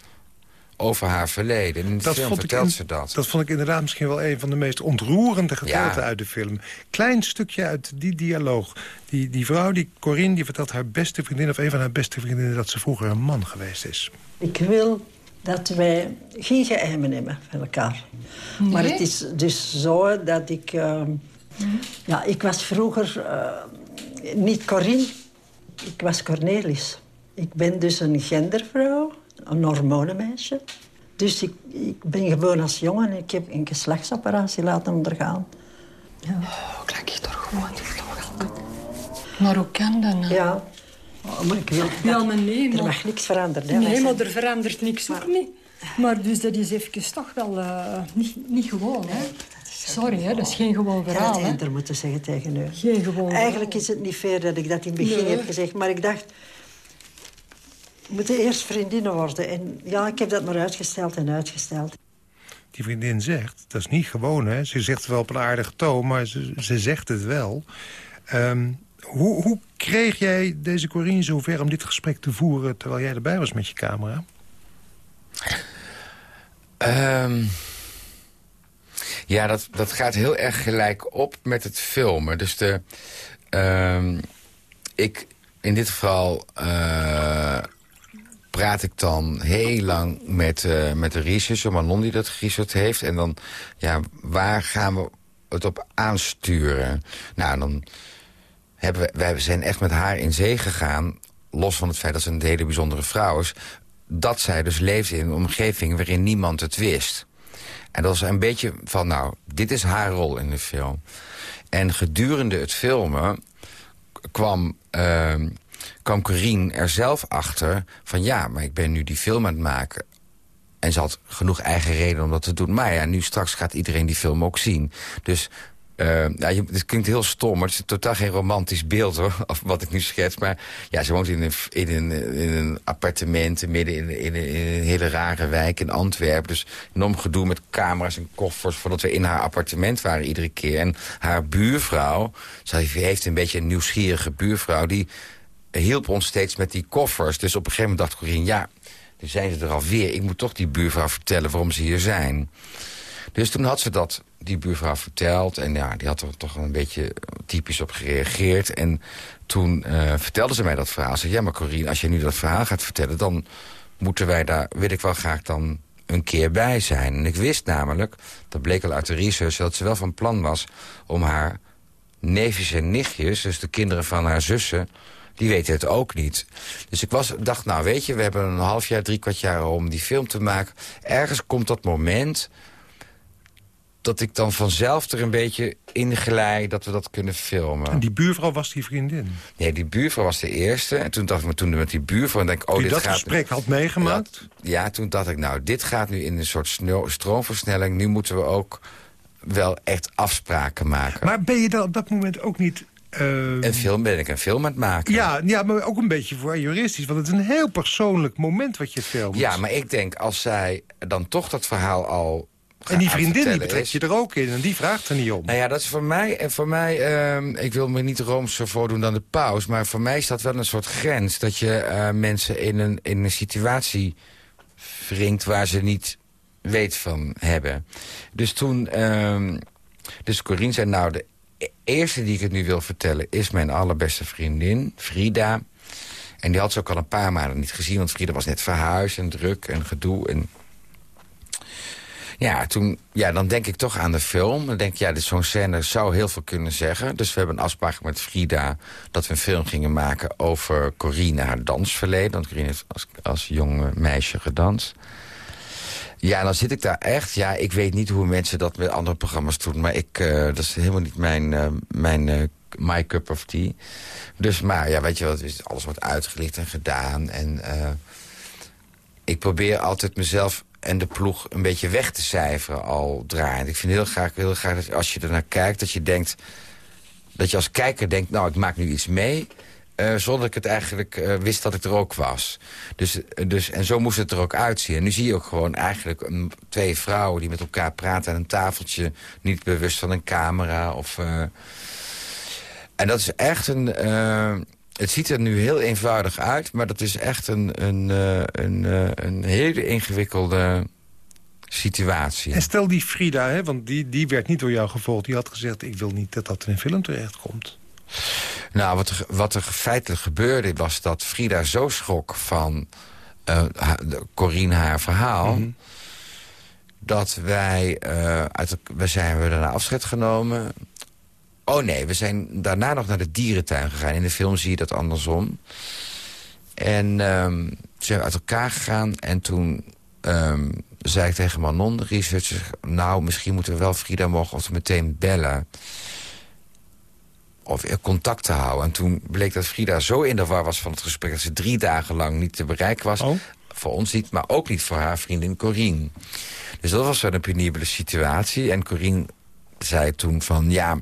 over haar verleden. In de dat film vertelt ze dat. Dat vond ik inderdaad misschien wel een van de meest ontroerende gedeelten uit de film. Klein stukje uit die dialoog. Die, die vrouw, die Corinne, die vertelt haar beste vriendin... of een van haar beste vriendinnen dat ze vroeger een man geweest is. Ik wil dat wij geen geheimen hebben van elkaar. Maar het is dus zo dat ik... Uh, ja, ik was vroeger uh, niet Corinne, ik was Cornelis. Ik ben dus een gendervrouw een hormonenmeisje. Dus ik, ik ben gewoon als jongen en ik heb een geslachtsoperatie laten ondergaan. Ja. Oh, kijk je toch gewoon Maar hoe kan dat nou? Ja. Oh, maar ik wil... Ja, maar nee, Er mag niks veranderen. Nee, maar er verandert niks ook niet. Maar dus dat is even toch wel uh, niet, niet gewoon, hè? Sorry, hè, dat is geen gewoon verhaal. Ja, dat er moeten zeggen tegen u. Geen gewoon Eigenlijk is het niet fair dat ik dat in het begin heb gezegd. Maar ik dacht, moeten eerst vriendinnen worden. En ja, ik heb dat maar uitgesteld en uitgesteld. Die vriendin zegt, dat is niet gewoon, hè. Ze zegt het wel op een aardige toon, maar ze, ze zegt het wel. Um, hoe, hoe kreeg jij deze Corine zover om dit gesprek te voeren... terwijl jij erbij was met je camera? Um, ja, dat, dat gaat heel erg gelijk op met het filmen. Dus de, um, ik, in dit geval... Uh, praat ik dan heel lang met, uh, met de researcher, Manon die dat geresearched heeft. En dan, ja, waar gaan we het op aansturen? Nou, dan hebben we, wij zijn echt met haar in zee gegaan. Los van het feit dat ze een hele bijzondere vrouw is. Dat zij dus leefde in een omgeving waarin niemand het wist. En dat was een beetje van, nou, dit is haar rol in de film. En gedurende het filmen kwam... Uh, kwam Corine er zelf achter van ja, maar ik ben nu die film aan het maken. En ze had genoeg eigen reden om dat te doen. Maar ja, nu straks gaat iedereen die film ook zien. Dus uh, nou, het klinkt heel stom, maar het is totaal geen romantisch beeld, hoor. Wat ik nu schets. Maar ja, ze woont in een, in een, in een appartement midden in, in, in, een hele rare wijk in Antwerpen. Dus enorm gedoe met camera's en koffers voordat we in haar appartement waren iedere keer. En haar buurvrouw, ze heeft een beetje een nieuwsgierige buurvrouw... die hielp ons steeds met die koffers. Dus op een gegeven moment dacht Corine, ja, nu zijn ze er alweer. Ik moet toch die buurvrouw vertellen waarom ze hier zijn. Dus toen had ze dat die buurvrouw verteld. En ja, die had er toch een beetje typisch op gereageerd. En toen uh, vertelde ze mij dat verhaal. Ze zei, ja, maar Corine, als je nu dat verhaal gaat vertellen... dan moeten wij daar, wil ik wel graag dan een keer bij zijn. En ik wist namelijk, dat bleek al uit de research... dat ze wel van plan was om haar neefjes en nichtjes... dus de kinderen van haar zussen die weten het ook niet. Dus ik was, dacht, nou weet je, we hebben een half jaar, drie kwart jaar om die film te maken. Ergens komt dat moment dat ik dan vanzelf er een beetje in glij dat we dat kunnen filmen. En die buurvrouw was die vriendin? Nee, die buurvrouw was de eerste. En toen dacht ik me toen met die buurvrouw... Denk ik, oh, die dit dat gaat... gesprek had meegemaakt? Ja, toen dacht ik, nou, dit gaat nu in een soort stroomversnelling. Nu moeten we ook wel echt afspraken maken. Maar ben je dan op dat moment ook niet... Uh... Een film ben ik een film aan het maken. Ja, ja, maar ook een beetje voor juristisch. Want het is een heel persoonlijk moment wat je filmt. Ja, maar ik denk als zij dan toch dat verhaal al en die vriendin die betrek je er ook in en die vraagt er niet om. Nou ja, dat is voor mij... En voor mij uh, ik wil me niet roomser voordoen dan de paus... maar voor mij is dat wel een soort grens... dat je uh, mensen in een, in een situatie wringt waar ze niet weet van hebben. Dus toen... Uh, dus Corine zei, nou, de eerste die ik het nu wil vertellen... is mijn allerbeste vriendin, Frida... En die had ze ook al een paar maanden niet gezien... want Frida was net verhuisd en druk en gedoe. En ja, toen, ja, dan denk ik toch aan de film. Dan denk ik, ja, zo'n scène zou heel veel kunnen zeggen. Dus we hebben een afspraak met Frida... dat we een film gingen maken over Corine, haar dansverleden. Want Corine heeft als, als jong meisje gedanst. Ja, dan zit ik daar echt. Ja, ik weet niet hoe mensen dat met andere programma's doen. Maar ik, uh, dat is helemaal niet mijn, uh, mijn uh, cup of tea. Dus, maar ja, weet je wat, alles wordt uitgelicht en gedaan. En ik probeer altijd mezelf en de ploeg een beetje weg te cijferen al draaiend. Ik vind heel graag, heel graag dat als je ernaar kijkt, dat je denkt... dat je als kijker denkt, nou, ik maak nu iets mee... Uh, zonder dat ik het eigenlijk uh, wist dat ik er ook was. Dus, dus, en zo moest het er ook uitzien. En nu zie je ook gewoon eigenlijk een, twee vrouwen die met elkaar praten... aan een tafeltje, niet bewust van een camera. Of. En dat is echt een... het ziet er nu heel eenvoudig uit, maar dat is echt een, een, een, een hele ingewikkelde situatie. En stel die Frida, hè, want die, die werd niet door jou gevolgd. Die had gezegd, ik wil niet dat dat in een film terechtkomt. Nou, wat er, wat er feitelijk gebeurde was dat Frida zo schrok van uh, Corine haar verhaal... Mm -hmm. dat wij, uh, uit, we zijn we daarna afscheid genomen. Oh nee, we zijn daarna nog naar de dierentuin gegaan. In de film zie je dat andersom. En um, zijn we uit elkaar gegaan en toen um, zei ik tegen Manon, de researcher... nou, misschien moeten we wel Frida morgen of meteen bellen of contact te houden. En toen bleek dat Frida zo in de war was van het gesprek... dat ze drie dagen lang niet te bereiken was. Oh. Voor ons niet, maar ook niet voor haar vriendin Corine. Dus dat was wel een penibele situatie. En Corine zei toen van... ja,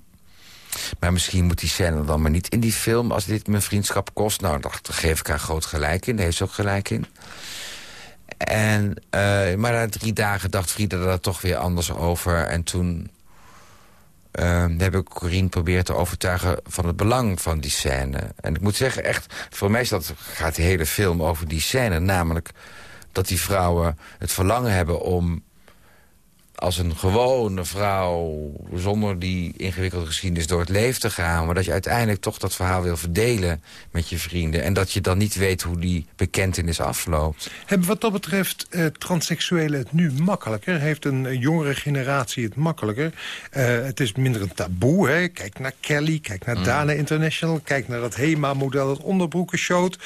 maar misschien moet die scène dan maar niet in die film... als dit mijn vriendschap kost. Nou, daar geef ik haar groot gelijk in. Daar heeft ze ook gelijk in. En, uh, maar na drie dagen dacht Frida daar toch weer anders over. En toen uh, heb ik Corine proberen te overtuigen van het belang van die scène. En ik moet zeggen, echt, voor mij is dat, gaat de hele film over die scène. Namelijk dat die vrouwen het verlangen hebben om als een gewone vrouw... zonder die ingewikkelde geschiedenis door het leven te gaan... maar dat je uiteindelijk toch dat verhaal wil verdelen met je vrienden... en dat je dan niet weet hoe die bekentenis afloopt. Hebben wat dat betreft uh, transseksuelen het nu makkelijker? Heeft een uh, jongere generatie het makkelijker? Uh, het is minder een taboe. Hè? Kijk naar Kelly, kijk naar mm. Dana International... kijk naar dat HEMA-model dat onderbroeken showt.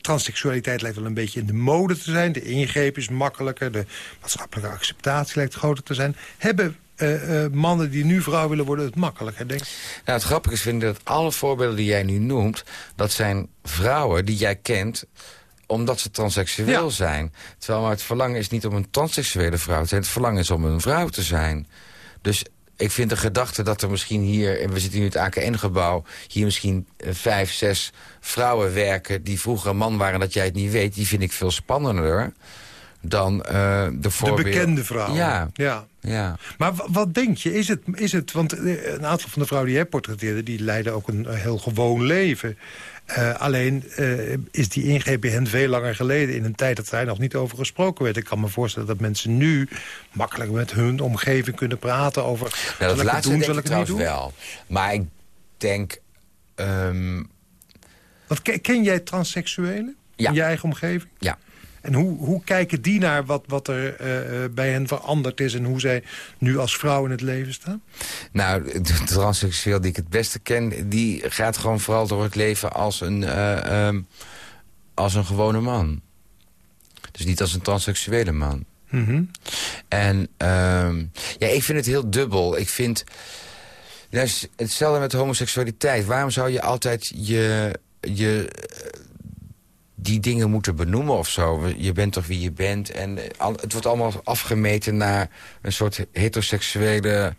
transseksualiteit lijkt wel een beetje in de mode te zijn. De ingreep is makkelijker. De maatschappelijke acceptatie lijkt groter te zijn. Hebben uh, uh, mannen die nu vrouw willen worden het makkelijker, denk Nou, het grappige is, vind ik dat alle voorbeelden die jij nu noemt... dat zijn vrouwen die jij kent omdat ze transseksueel ja. zijn. Terwijl maar het verlangen is niet om een transseksuele vrouw te zijn. Het verlangen is om een vrouw te zijn. Dus ik vind de gedachte dat er misschien hier... en we zitten nu in het AKN-gebouw... hier misschien uh, vijf, zes vrouwen werken... die vroeger een man waren dat jij het niet weet... die vind ik veel spannender dan uh, de voorbeeld... De bekende vrouw. Ja. ja. ja. Maar wat denk je? Is het, is het, want eh, een aantal van de vrouwen die jij portretteerde... die leiden ook een heel gewoon leven. Uh, alleen uh, is die ingreep bij hen veel langer geleden... in een tijd dat daar nog niet over gesproken werd. Ik kan me voorstellen dat mensen nu makkelijk met hun omgeving kunnen praten... over nou, dat laatste doen, denk ik, ik niet doen? wel. Maar ik denk... Um... Want ken, ken jij transseksuelen ja. in je eigen omgeving? Ja. En hoe, hoe kijken die naar wat, wat er eh, eh, bij hen veranderd is... en hoe zij nu als vrouw in het leven staan? Nou, de transseksueel die ik het beste ken... die gaat gewoon vooral door het leven als een, eh, ehm, als een gewone man. Dus niet als een transseksuele man. Mhm. En ehm, ja, ik vind het heel dubbel. Ik vind... Is hetzelfde met homoseksualiteit. Waarom zou je altijd je, je die dingen moeten benoemen of zo? Je bent toch wie je bent. En eh, het wordt allemaal afgemeten naar een soort heteroseksuele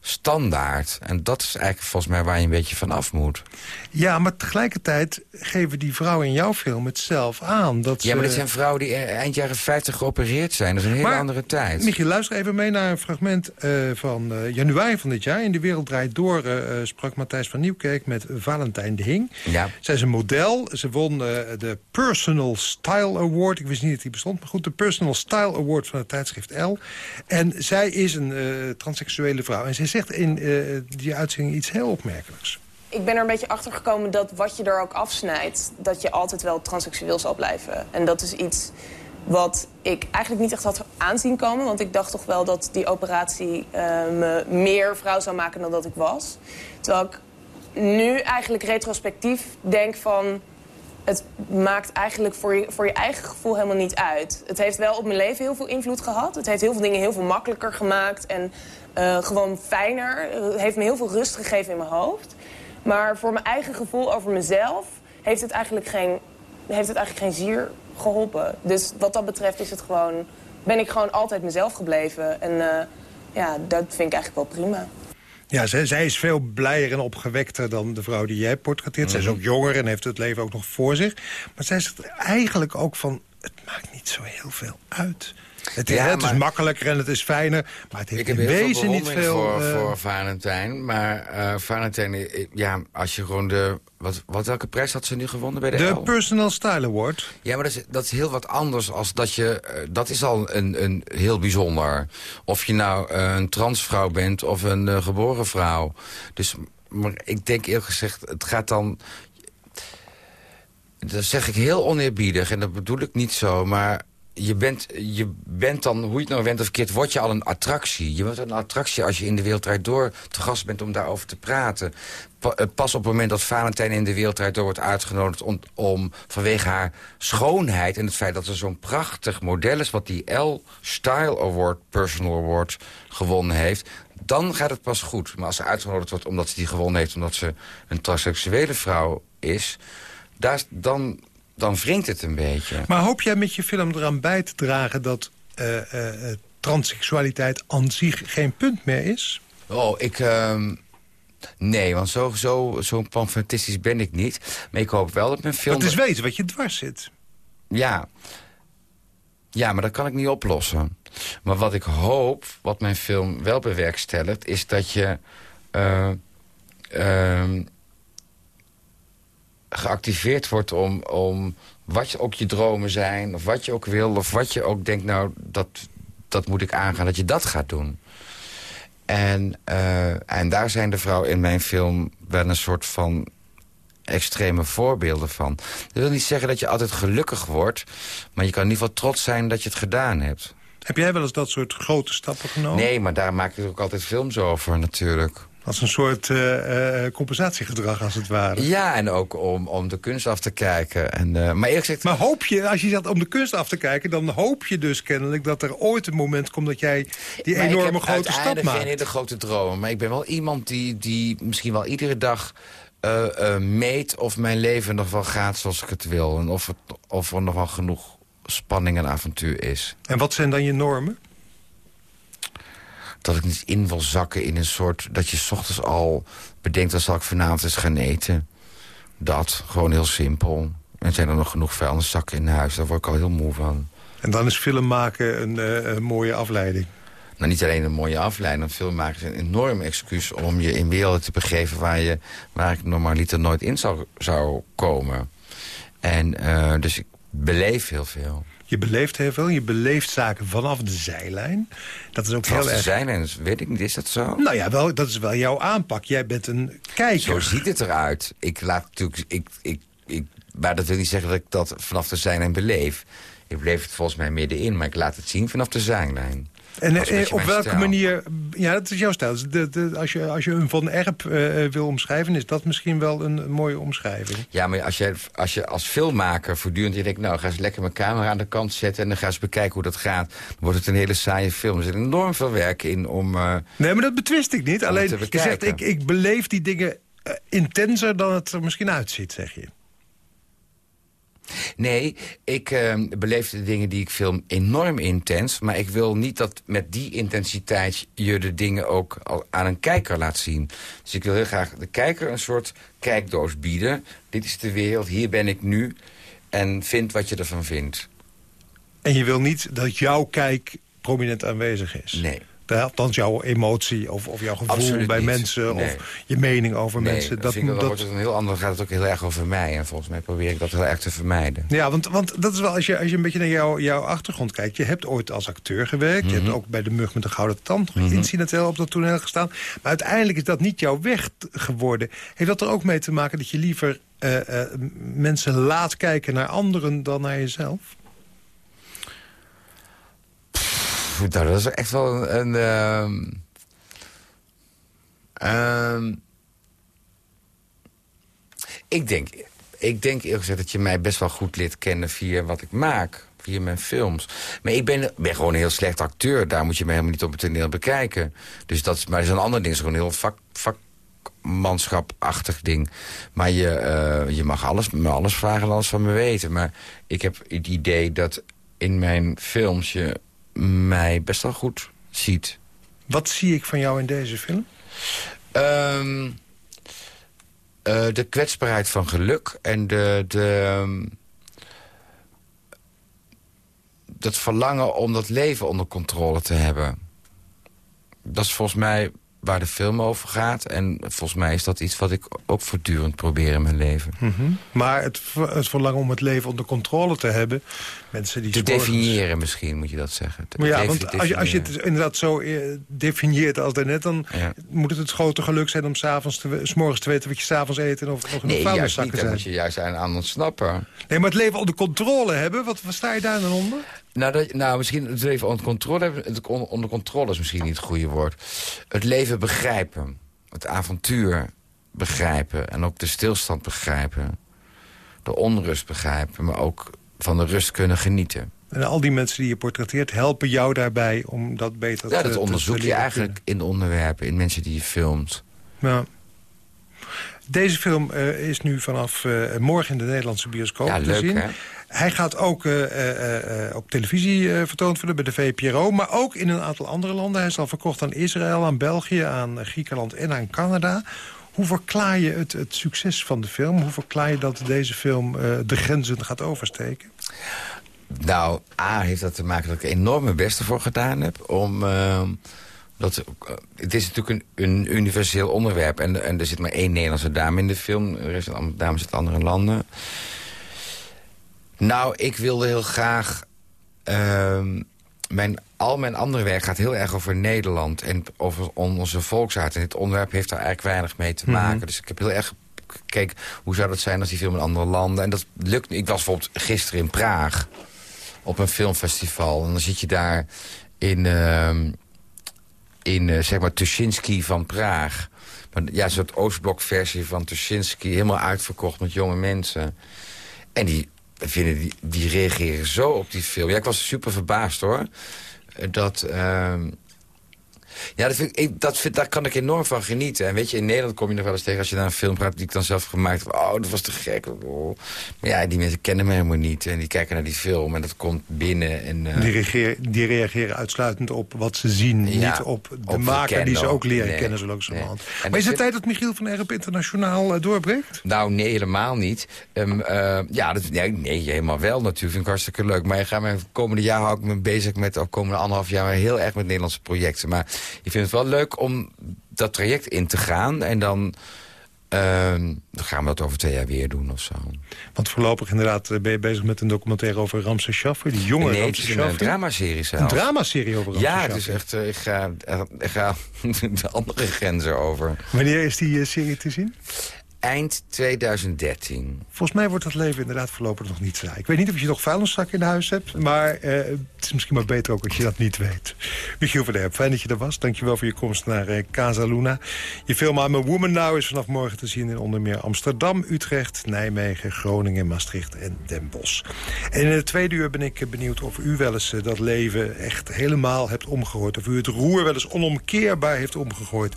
standaard. En dat is eigenlijk volgens mij waar je een beetje van af moet. Ja, maar tegelijkertijd geven die vrouwen in jouw film het zelf aan. Dat Ja, maar dit zijn vrouwen die eh, eind jaren 50 geopereerd zijn. Dat is een hele Maar, andere tijd. Michiel, luister even mee naar een fragment eh, van eh, januari van dit jaar. In De Wereld Draait Door sprak Matthijs van Nieuwkerk met Valentijn de Hing. Ja. Zij is een model. Ze won de Personal Style Award. Ik wist niet dat die bestond, maar goed. De Personal Style Award van het tijdschrift L. En zij is een transseksuele vrouw. En zij zegt in eh, die uitzending iets heel opmerkelijks. Ik ben er een beetje achter gekomen dat wat je er ook afsnijdt... dat je altijd wel transseksueel zal blijven. En dat is iets wat ik eigenlijk niet echt had aanzien komen. Want ik dacht toch wel dat die operatie eh, me meer vrouw zou maken dan dat ik was. Terwijl ik nu eigenlijk retrospectief denk van... het maakt eigenlijk voor je, voor je eigen gevoel helemaal niet uit. Het heeft wel op mijn leven heel veel invloed gehad. Het heeft heel veel dingen heel veel makkelijker gemaakt. En eh, gewoon fijner. Het heeft me heel veel rust gegeven in mijn hoofd. Maar voor mijn eigen gevoel over mezelf heeft het eigenlijk geen, heeft het eigenlijk geen zier geholpen. Dus wat dat betreft is het gewoon, ben ik gewoon altijd mezelf gebleven. En eh, ja, dat vind ik eigenlijk wel prima. Ja, zij, zij is veel blijer en opgewekter dan de vrouw die jij portretteert. Zij is ook jonger en heeft het leven ook nog voor zich. Maar zij zegt eigenlijk ook van... het maakt niet zo heel veel uit. Het, Ja, het is makkelijker en het is fijner. Maar het heeft in wezen niet veel... voor, eh, voor Valentijn. Maar eh Valentijn, eh, ja, als je gewoon de... Wat, wat, welke prijs had ze nu gewonnen bij de de L? Personal Style Award. Ja, maar dat is, dat is heel wat anders als dat je... dat is al een, een heel bijzonder. Of je nou een transvrouw bent of een geboren vrouw. Dus maar ik denk eerlijk gezegd, het gaat dan... Dat zeg ik heel oneerbiedig en dat bedoel ik niet zo, maar... Je bent, je bent dan, hoe je het nou bent of verkeerd, word je al een attractie. Je wordt een attractie als je in de Wereldrijd Door te gast bent om daarover te praten. Eh, pas op het moment dat Valentijn in de Wereldrijd Door wordt uitgenodigd... Om, om vanwege haar schoonheid en het feit dat ze zo'n prachtig model is... wat die L Style Award, Personal Award, gewonnen heeft... dan gaat het pas goed. Maar als ze uitgenodigd wordt omdat ze die gewonnen heeft... omdat ze een transseksuele vrouw is... Daar, dan, dan wringt het een beetje. Maar hoop jij met je film eraan bij te dragen... dat eh, eh, transseksualiteit aan zich geen punt meer is? Oh, ik... ehm, nee, want zo, zo, zo pamfletistisch ben ik niet. Maar ik hoop wel dat mijn film... Het is weten wat je dwars zit. Ja. Ja, maar dat kan ik niet oplossen. Maar wat ik hoop, wat mijn film wel bewerkstelligt... is dat je... ehm, geactiveerd wordt om, om wat je ook je dromen zijn... of wat je ook wil, of wat je ook denkt... nou, dat, dat moet ik aangaan, dat je dat gaat doen. En, eh, en daar zijn de vrouwen in mijn film wel een soort van extreme voorbeelden van. Dat wil niet zeggen dat je altijd gelukkig wordt... maar je kan in ieder geval trots zijn dat je het gedaan hebt. Heb jij wel eens dat soort grote stappen genomen? Nee, maar daar maak ik ook altijd films over natuurlijk. Als een soort eh, eh, compensatiegedrag, als het ware. Ja, en ook om, om de kunst af te kijken. En, eh, maar eerlijk gezegd... Maar hoop je, als je zegt om de kunst af te kijken... dan hoop je dus kennelijk dat er ooit een moment komt... dat jij die Maar ik enorme heb grote stap maakt. geen hele grote dromen. Maar ik ben wel iemand die, die misschien wel iedere dag eh, eh, meet... of mijn leven nog wel gaat zoals ik het wil. En of, het, of er nog wel genoeg spanning en avontuur is. En wat zijn dan je normen? Dat ik niet in wil zakken in een soort... dat je 's ochtends al bedenkt... dan zal ik vanavond eens gaan eten. Dat, gewoon heel simpel. En zijn er nog genoeg vuilniszakken in huis? Daar word ik al heel moe van. En dan is film maken een, eh, een mooie afleiding. Nou, niet alleen een mooie afleiding. Film maken is een enorm excuus om je in werelden te begeven... waar, je, waar ik normaliter nooit in zou, zou komen. En eh, dus ik beleef heel veel. Je beleeft heel veel, je beleeft zaken vanaf de zijlijn. Dat is ook heel erg... zijn, en dus weet ik niet, is dat zo? Nou ja, wel, dat is wel jouw aanpak. Jij bent een kijker. Zo ziet het eruit. Ik laat natuurlijk... Ik, ik, ik, maar dat wil niet zeggen dat ik dat vanaf de zijn en beleef. Ik bleef het volgens mij middenin, maar ik laat het zien vanaf de zijlijn. En eh, op welke stijl. manier... Ja, dat is jouw stijl. Dus de, de, als, je, als je een Van Erp eh, wil omschrijven... is dat misschien wel een mooie omschrijving. Ja, maar als je, als je als filmmaker voortdurend je denkt... nou, ga eens lekker mijn camera aan de kant zetten... en dan ga eens bekijken hoe dat gaat... dan wordt het een hele saaie film. Er zit enorm veel werk in om... eh, Nee, maar dat betwist ik niet. Alleen, je zegt, ik, ik beleef die dingen intenser dan het er misschien uitziet, zeg je. Nee, ik eh, beleef de dingen die ik film enorm intens. Maar ik wil niet dat met die intensiteit je de dingen ook al aan een kijker laat zien. Dus ik wil heel graag de kijker een soort kijkdoos bieden. Dit is de wereld, hier ben ik nu. En vind wat je ervan vindt. En je wil niet dat jouw kijk prominent aanwezig is. Nee. Althans, jouw emotie of, of jouw gevoel Absoluut bij niet. mensen... Nee. of je mening over Nee, mensen. dat vind ik, dan dat, wordt het een heel ander, gaat het ook heel erg over mij. En volgens mij probeer ik dat heel erg te vermijden. Ja, want, want dat is wel, als je, als je een beetje naar jouw jouw achtergrond kijkt... je hebt ooit als acteur gewerkt. Je Mhm. hebt ook bij de Mug met de Gouden Tand... incidenteel op dat toneel gestaan. Maar uiteindelijk is dat niet jouw weg geworden. Heeft dat er ook mee te maken dat je liever eh, eh, mensen laat kijken naar anderen... dan naar jezelf? Dat is echt wel een... ehm, ehm, ik, denk, ik denk eerlijk gezegd dat je mij best wel goed leert kennen via wat ik maak. Via mijn films. Maar ik ben, ben gewoon een heel slecht acteur. Daar moet je me helemaal niet op het toneel bekijken. Dus dat is, maar dat is een ander ding. Het is gewoon een heel vak, vakmanschapachtig ding. Maar je, eh, je mag alles, me alles vragen en alles van me weten. Maar ik heb het idee dat in mijn films je mij best wel goed ziet. Wat zie ik van jou in deze film? Ehm, eh, de kwetsbaarheid van geluk en de, de, ehm, dat verlangen om dat leven onder controle te hebben. Dat is volgens mij waar de film over gaat. En volgens mij is dat iets wat ik ook voortdurend probeer in mijn leven. Maar het, het verlangen om het leven onder controle te hebben... mensen die Te definiëren misschien, moet je dat zeggen. Te- Maar ja, het want als je, als je het inderdaad zo eh, definieert als daarnet... dan Ja. moet het het grote geluk zijn om s avonds te, 's morgens te weten wat je s'avonds eet... en of er nog Nee, een juist niet. vuilniszakken Daar zijn. moet je juist aan, aan ontsnappen. Nee, maar het leven onder controle hebben, wat versta je daar dan onder? Nou, dat, nou, misschien het leven onder controle onder controle is misschien niet het goede woord. Het leven begrijpen. Het avontuur begrijpen. En ook de stilstand begrijpen. De onrust begrijpen. Maar ook van de rust kunnen genieten. En al die mensen die je portretteert helpen jou daarbij om dat beter te Ja, dat te onderzoek je eigenlijk in de onderwerpen. In mensen die je filmt. Ja. Deze film eh, is nu vanaf eh, morgen in de Nederlandse bioscoop Ja, te leuk, zien. hè? Hij gaat ook eh, eh, eh, op televisie vertoond worden bij de VPRO... maar ook in een aantal andere landen. Hij is al verkocht aan Israël, aan België, aan Griekenland en aan Canada. Hoe verklaar je het, het succes van de film? Hoe verklaar je dat deze film de grenzen gaat oversteken? Nou, A heeft dat te maken dat ik enorm mijn best ervoor gedaan heb. Om, ehm, dat, het is natuurlijk een, een universeel onderwerp. En, en er zit maar één Nederlandse dame in de film. Er rest van de dames uit andere landen. Nou, ik wilde heel graag... ehm, mijn, al mijn andere werk gaat heel erg over Nederland en over onze volksaard. En dit onderwerp heeft daar eigenlijk weinig mee te maken. Dus ik heb heel erg gekeken hoe zou dat zijn als die film in andere landen. En dat lukt niet. Ik was bijvoorbeeld gisteren in Praag op een filmfestival. En dan zit je daar in, ehm, in eh, zeg maar, Tuschinski van Praag. Ja, een soort Oostblok-versie van Tuschinski. Helemaal uitverkocht met jonge mensen. En die, vinden, die, die reageren zo op die film. Ja, ik was super verbaasd, hoor. Dat... ehm, ja, dat vind ik, dat vind, daar kan ik enorm van genieten. En weet je, in Nederland kom je nog wel eens tegen... als je naar een film gaat die ik dan zelf gemaakt heb. Oh, dat was te gek. Oh. Maar ja, die mensen kennen me helemaal niet. En die kijken naar die film en dat komt binnen. En, eh, Die, reageren, die reageren uitsluitend op wat ze zien. Ja, niet op de op maker die ze ook leren Nee, kennen zo langzamerhand. nee. En Maar is het tijd dat Michiel van Erp internationaal eh, doorbreekt? Nou, nee, helemaal niet. Ehm, eh, ja, dat, nee, nee, helemaal wel natuurlijk. Vind ik hartstikke leuk. Maar ik ga me komende jaar hou ik me bezig met... ook komende anderhalf jaar heel erg met Nederlandse projecten. Maar ik vind het wel leuk om dat traject in te gaan. En dan, ehm, dan gaan we dat over twee jaar weer doen of zo. Want voorlopig inderdaad eh, ben je bezig met een documentaire over Ramses Shaffer. Die jonge nee, Ramses een Shaffer. dramaserie zelf. Een dramaserie over Ramses Ja, het is echt... eh, ik, ga, eh, ik ga de andere grenzen over. Wanneer is die eh, serie te zien? Eind 2013. Volgens mij wordt het leven inderdaad voorlopig nog niet saai. Ik weet niet of je nog vuilniszakken in huis hebt... maar uh, het is misschien maar beter ook als je dat niet weet. Michiel van der fijn dat je er was. Dankjewel voor je komst naar uh, Casa Luna. Je film I'm a Woman Now is vanaf morgen te zien... in onder meer Amsterdam, Utrecht, Nijmegen, Groningen, Maastricht en Den Bosch. En in het tweede uur ben ik benieuwd of u wel eens uh, dat leven echt helemaal hebt omgegooid. Of u het roer wel eens onomkeerbaar heeft omgegooid.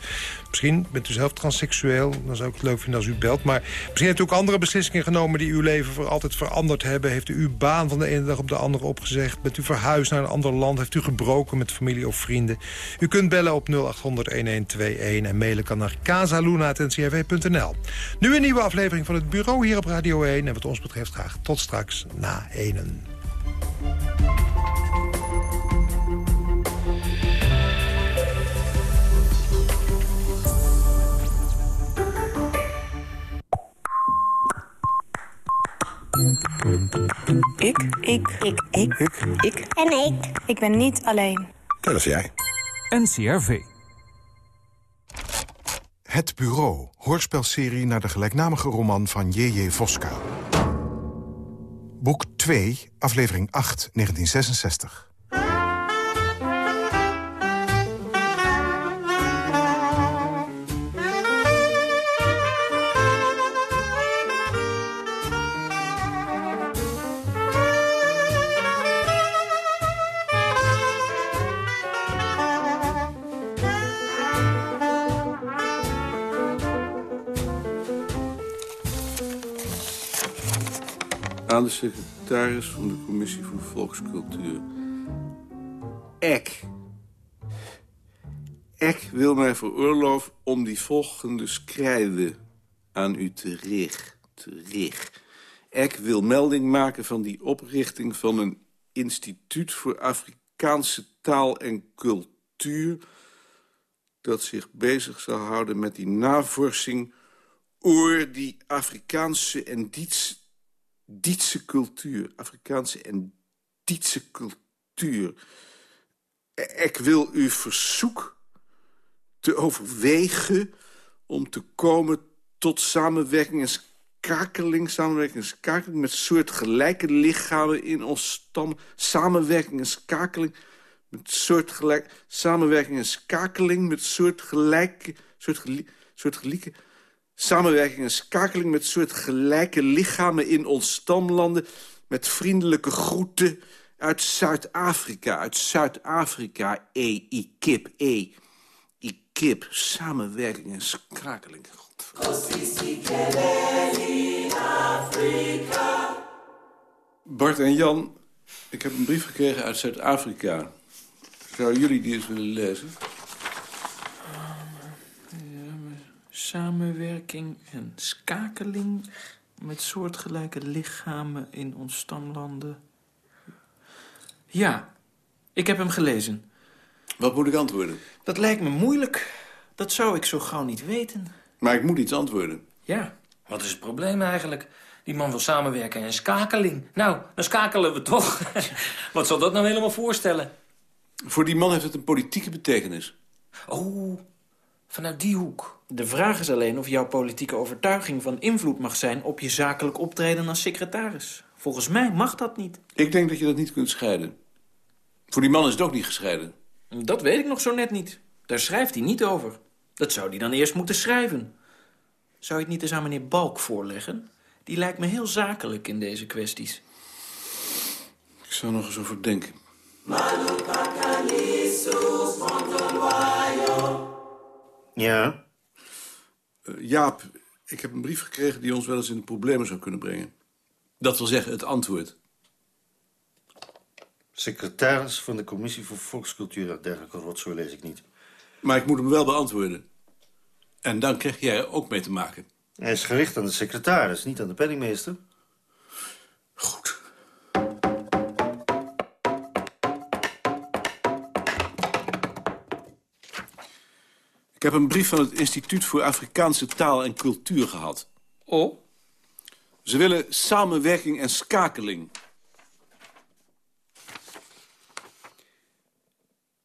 Misschien bent u zelf transseksueel. Dan zou ik het leuk vinden als u belt. Maar misschien heeft u ook andere beslissingen genomen... die uw leven voor altijd veranderd hebben. Heeft u uw baan van de ene dag op de andere opgezegd? Bent u verhuisd naar een ander land? Heeft u gebroken met familie of vrienden? U kunt bellen op 0800-1121 en mailen kan naar casaluna.ncrv.nl. Nu een nieuwe aflevering van het Bureau hier op Radio 1. En wat ons betreft graag tot straks na enen. Ik. Ik. Ik. Ik. Ik. Ik. En ik. Ik ben niet alleen. Dat is jij. NCRV. Het Bureau, hoorspelserie naar de gelijknamige roman van J.J. Voska. Boek 2, aflevering 8, 1966. Aan de secretaris van de Commissie voor Volkscultuur. Ik. Ik wil mij veroorloven om die volgende skrijden aan u te richten. Rig. Ik wil melding maken van die oprichting van een instituut voor Afrikaanse taal en cultuur... dat zich bezig zal houden met die navorsing... oor die Afrikaanse en Diets Dietse cultuur, Afrikaanse en Dietse cultuur. Ik wil u verzoek te overwegen om te komen tot samenwerking en schakeling, samenwerking en schakeling met soortgelijke lichamen in ons stam, samenwerking en schakeling met soortgelijk, samenwerking en schakeling met soortgelijke, soortgelijke, soortgelijke Samenwerking en schakeling met soort gelijke lichamen in ons stamlanden... met vriendelijke groeten uit Zuid-Afrika. Uit Zuid-Afrika, e, i, kip, e. I, kip, samenwerking en schakeling. Bart en Jan, ik heb een brief gekregen uit Zuid-Afrika. Zouden jullie die eens willen lezen? Samenwerking en schakeling met soortgelijke lichamen in ons stamlanden. Ja, ik heb hem gelezen. Wat moet ik antwoorden? Dat lijkt me moeilijk. Dat zou ik zo gauw niet weten. Maar ik moet iets antwoorden. Ja. Wat is het probleem eigenlijk? Die man wil samenwerken en schakeling. Nou, dan schakelen we toch. Wat zal dat nou helemaal voorstellen? Voor die man heeft het een politieke betekenis. Oh, vanuit die hoek. De vraag is alleen of jouw politieke overtuiging van invloed mag zijn... op je zakelijk optreden als secretaris. Volgens mij mag dat niet. Ik denk dat je dat niet kunt scheiden. Voor die man is het ook niet gescheiden. Dat weet ik nog zo net niet. Daar schrijft hij niet over. Dat zou hij dan eerst moeten schrijven. Zou je het niet eens aan meneer Balk voorleggen? Die lijkt me heel zakelijk in deze kwesties. Ik zou nog eens over denken. Ja? Uh, Jaap, ik heb een brief gekregen die ons wel eens in de problemen zou kunnen brengen. Dat wil zeggen, het antwoord. Secretaris van de Commissie voor Volkscultuur en dergelijke rotzooi lees ik niet. Maar ik moet hem wel beantwoorden. En dan krijg jij er ook mee te maken. Hij is gericht aan de secretaris, niet aan de penningmeester. Ik heb een brief van het Instituut voor Afrikaanse Taal en Cultuur gehad. Oh? Ze willen samenwerking en schakeling.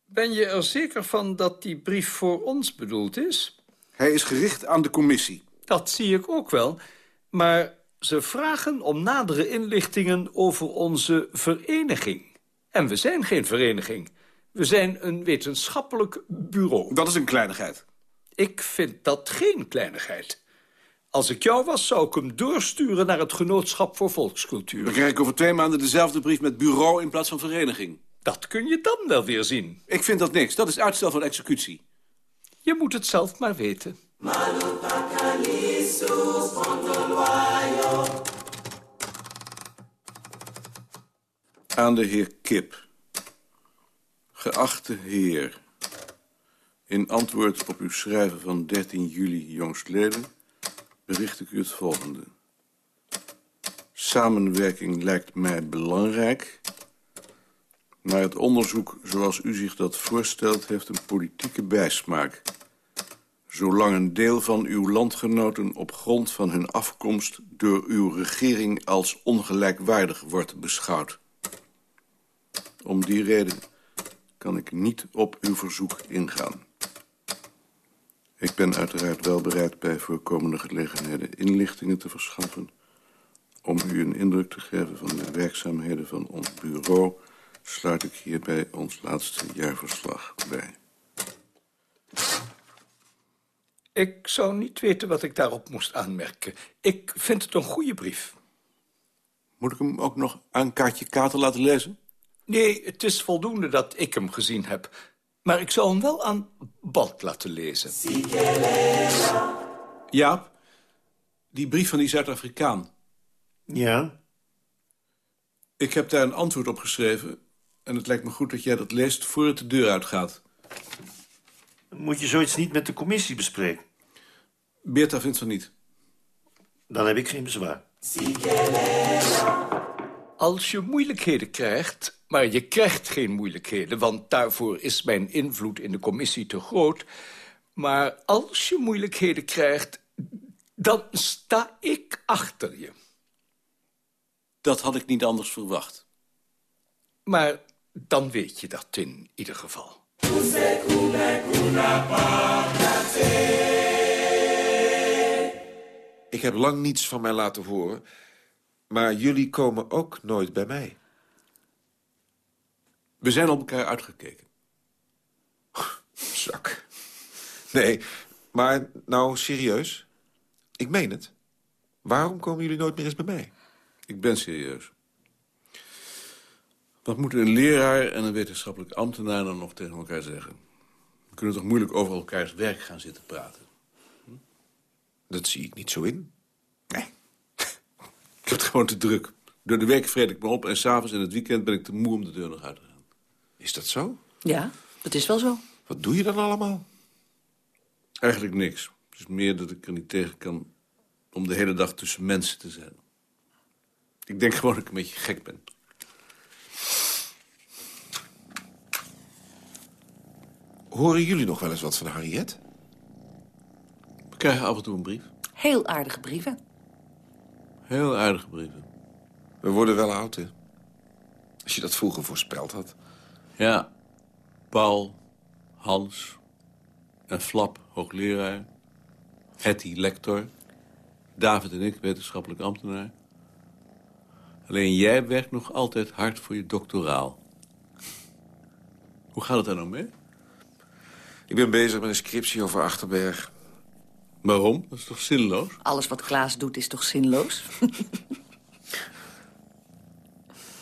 Ben je er zeker van dat die brief voor ons bedoeld is? Hij is gericht aan de commissie. Dat zie ik ook wel. Maar ze vragen om nadere inlichtingen over onze vereniging. En we zijn geen vereniging. We zijn een wetenschappelijk bureau. Dat is een kleinigheid. Ik vind dat geen kleinigheid. Als ik jou was, zou ik hem doorsturen naar het Genootschap voor Volkscultuur. Dan krijg ik over twee maanden dezelfde brief met bureau in plaats van vereniging. Dat kun je dan wel weer zien. Ik vind dat niks. Dat is uitstel van executie. Je moet het zelf maar weten. Aan de heer Kip. Geachte heer. In antwoord op uw schrijven van 13 juli jongstleden... bericht ik u het volgende. Samenwerking lijkt mij belangrijk... maar het onderzoek zoals u zich dat voorstelt... heeft een politieke bijsmaak... zolang een deel van uw landgenoten op grond van hun afkomst... door uw regering als ongelijkwaardig wordt beschouwd. Om die reden kan ik niet op uw verzoek ingaan. Ik ben uiteraard wel bereid bij voorkomende gelegenheden inlichtingen te verschaffen... om u een indruk te geven van de werkzaamheden van ons bureau... sluit ik hierbij ons laatste jaarverslag bij. Ik zou niet weten wat ik daarop moest aanmerken. Ik vind het een goede brief. Moet ik hem ook nog aan Kaartje Kater laten lezen? Nee, het is voldoende dat ik hem gezien heb. Maar ik zou hem wel aan Balk laten lezen. Jaap, die brief van die Zuid-Afrikaan. Ja? Ik heb daar een antwoord op geschreven... en het lijkt me goed dat jij dat leest voor het de deur uitgaat. Moet je zoiets niet met de commissie bespreken? Beerta vindt van niet. Dan heb ik geen bezwaar. Als je moeilijkheden krijgt, maar je krijgt geen moeilijkheden... want daarvoor is mijn invloed in de commissie te groot... maar als je moeilijkheden krijgt, dan sta ik achter je. Dat had ik niet anders verwacht. Maar dan weet je dat in ieder geval. Ik heb lang niets van mij laten horen... maar jullie komen ook nooit bij mij. We zijn op elkaar uitgekeken. Zak. Nee, maar nou serieus. Ik meen het. Waarom komen jullie nooit meer eens bij mij? Ik ben serieus. Wat moeten een leraar en een wetenschappelijk ambtenaar dan nog tegen elkaar zeggen? We kunnen toch moeilijk over elkaars werk gaan zitten praten? Dat zie ik niet zo in. Ik heb het gewoon te druk. Door de week vreet ik me op en s'avonds in het weekend ben ik te moe om de deur nog uit te gaan. Is dat zo? Ja, dat is wel zo. Wat doe je dan allemaal? Eigenlijk niks. Het is meer dat ik er niet tegen kan om de hele dag tussen mensen te zijn. Ik denk gewoon dat ik een beetje gek ben. Horen jullie nog wel eens wat van Harriet? We krijgen af en toe een brief. Heel aardige brieven. Heel aardige brieven. We worden wel oud, hè? Als je dat vroeger voorspeld had. Ja. Paul, Hans en Flap, hoogleraar. Hetty, lector. David en ik, wetenschappelijk ambtenaar. Alleen jij werkt nog altijd hard voor je doctoraal. Hoe gaat het daar nou mee? Ik ben bezig met een scriptie over Achterberg. Waarom? Dat is toch zinloos? Alles wat Klaas doet is toch zinloos?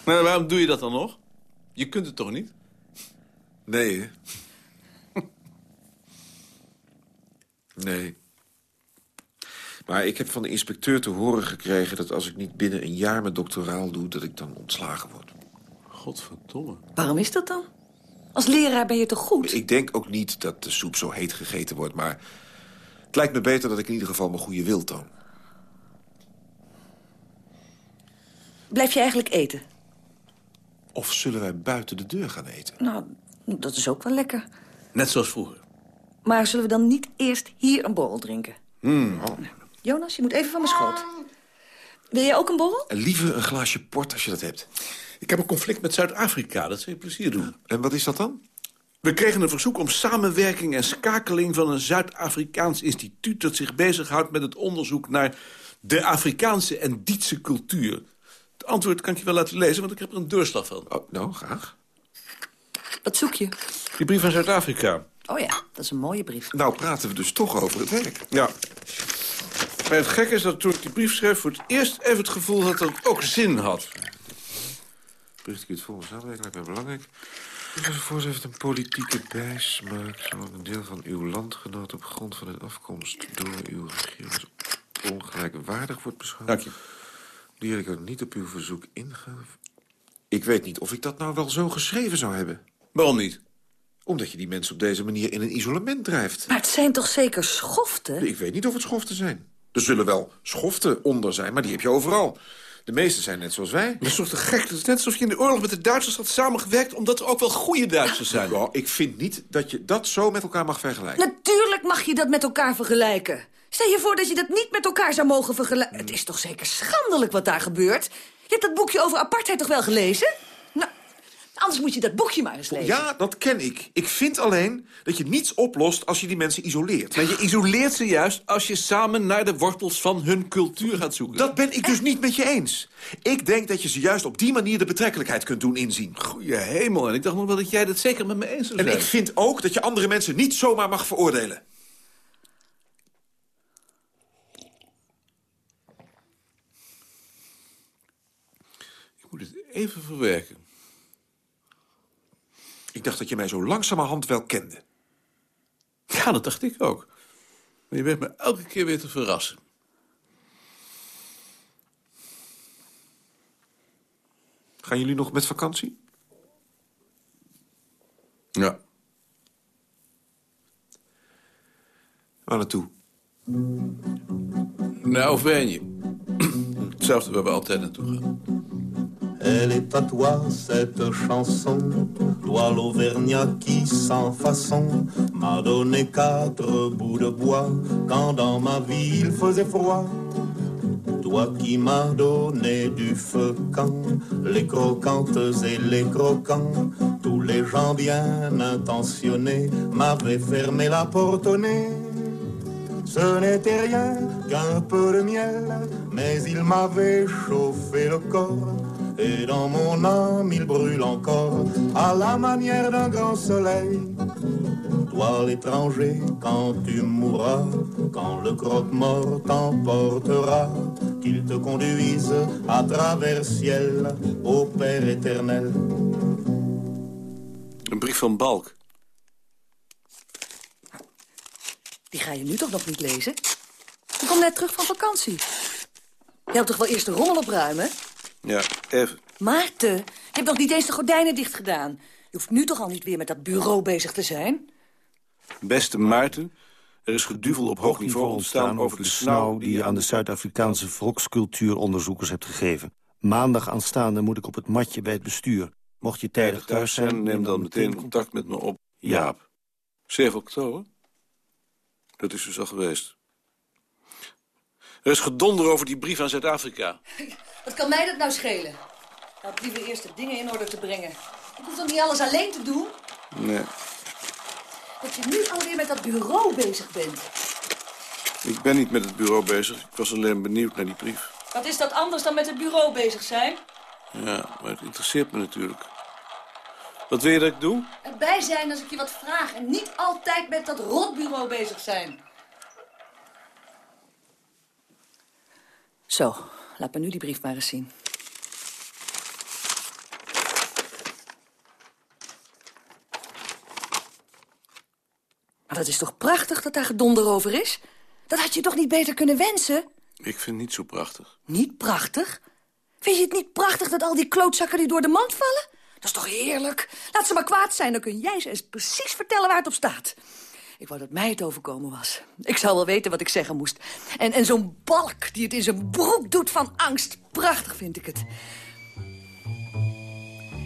Maar waarom doe je dat dan nog? Je kunt het toch niet? Nee, hè? nee. Maar ik heb van de inspecteur te horen gekregen... dat als ik niet binnen een jaar mijn doctoraal doe... dat ik dan ontslagen word. Godverdomme. Waarom is dat dan? Als leraar ben je toch goed? Ik denk ook niet dat de soep zo heet gegeten wordt, maar... het lijkt me beter dat ik in ieder geval mijn goede wil toon. Blijf je eigenlijk eten? Of zullen wij buiten de deur gaan eten? Nou, dat is ook wel lekker. Net zoals vroeger. Maar zullen we dan niet eerst hier een borrel drinken? Hmm. Jonas, je moet even van mijn schoot. Wil jij ook een borrel? Liever een glaasje port als je dat hebt. Ik heb een conflict met Zuid-Afrika. Dat zou je plezier doen. En wat is dat dan? We kregen een verzoek om samenwerking en schakeling van een Zuid-Afrikaans instituut... dat zich bezighoudt met het onderzoek naar de Afrikaanse en Dietse cultuur. Het antwoord kan ik je wel laten lezen, want ik heb er een deurslag van. Oh, nou, graag. Wat zoek je? Die brief van Zuid-Afrika. Oh ja, dat is een mooie brief. Nou praten we dus toch over het werk. Ja. Maar het gekke is dat toen ik die brief schreef... voor het eerst even het gevoel had dat het ook zin had. Bericht ik het volgens lijkt mij belangrijk. Enzovoort heeft een politieke bijsmaak... zolang een deel van uw landgenoot op grond van hun afkomst... door uw regering als ongelijkwaardig wordt beschouwd. Dank je. Die ik ook niet op uw verzoek inga. Ik weet niet of ik dat nou wel zo geschreven zou hebben. Waarom niet? Omdat je die mensen op deze manier in een isolement drijft. Maar het zijn toch zeker schoften? Ik weet niet of het schoften zijn. Er zullen wel schoften onder zijn, maar die heb je overal. De meeste zijn net zoals wij. Dat is toch te gek? Het is net alsof je in de oorlog met de Duitsers had samengewerkt... omdat er ook wel goede Duitsers zijn. Ja, ik vind niet dat je dat zo met elkaar mag vergelijken. Natuurlijk mag je dat met elkaar vergelijken. Stel je voor dat je dat niet met elkaar zou mogen vergelijken. Het is toch zeker schandelijk wat daar gebeurt? Je hebt dat boekje over apartheid toch wel gelezen? Anders moet je dat boekje maar eens lezen. Ja, dat ken ik. Ik vind alleen dat je niets oplost als je die mensen isoleert. Maar je isoleert ze juist als je samen naar de wortels van hun cultuur gaat zoeken. Dat ben ik dus niet met je eens. Ik denk dat je ze juist op die manier de betrekkelijkheid kunt doen inzien. Goeie hemel, en ik dacht nog wel dat jij dat zeker met me eens zou En zijn. ik vind ook dat je andere mensen niet zomaar mag veroordelen. Ik moet het even verwerken. Ik dacht dat je mij zo langzamerhand wel kende. Ja, dat dacht ik ook. Maar je weet me elke keer weer te verrassen. Gaan jullie nog met vakantie? Ja. Waar naartoe? Naar Auvergne. Hetzelfde waar we altijd naartoe gaan. Elle est à toi cette chanson, toi l'Auvergnat qui sans façon m'a donné quatre bouts de bois quand dans ma vie il faisait froid. Toi qui m'as donné du feu quand les croquantes et les croquants, tous les gens bien intentionnés m'avaient fermé la porte au nez. Ce n'était rien qu'un peu de miel, mais il m'avait chauffé le corps. Et dans mon âme il brûle encore à la manière d'un grand soleil. Toi l'étranger, quand tu mourras, quand le croque-mort t'emportera, qu'il te conduise à travers ciel au Père éternel. Een brief van Balk. Die ga je nu toch nog niet lezen? Ik kom net terug van vakantie. Je hebt toch wel eerst de rommel opruimen? Ja, even. Maarten, je hebt nog niet eens de gordijnen dicht gedaan. Je hoeft nu toch al niet weer met dat bureau bezig te zijn? Beste Maarten, er is geduvel op hoog niveau ontstaan over de snauw die je aan de Zuid-Afrikaanse volkscultuuronderzoekers hebt gegeven. Maandag aanstaande moet ik op het matje bij het bestuur. Mocht je tijdig thuis zijn, neem dan meteen contact met me op. Jaap. 7 oktober? Dat is dus al geweest. Er is gedonder over die brief aan Zuid-Afrika. Wat kan mij dat nou schelen? Help liever eerst de dingen in orde te brengen. Ik hoef toch niet alles alleen te doen? Nee, Dat je nu alweer met dat bureau bezig bent. ik ben niet met het bureau bezig. Ik was alleen benieuwd naar die brief. Wat is dat anders dan met het bureau bezig zijn? Ja, maar het interesseert me natuurlijk. Wat wil je dat ik doe? Erbij zijn als ik je wat vraag en niet altijd met dat rotbureau bezig zijn. Zo, laat me nu die brief maar eens zien. Maar dat is toch prachtig dat daar gedonder over is? Dat had je toch niet beter kunnen wensen? Ik vind het niet zo prachtig. Niet prachtig? Vind je het niet prachtig dat al die klootzakken nu door de mand vallen? Dat is toch heerlijk? Laat ze maar kwaad zijn, dan kun jij ze eens precies vertellen waar het op staat. Ik wou dat mij het overkomen was. Ik zou wel weten wat ik zeggen moest. En, en zo'n balk die het in zijn broek doet van angst. Prachtig vind ik het.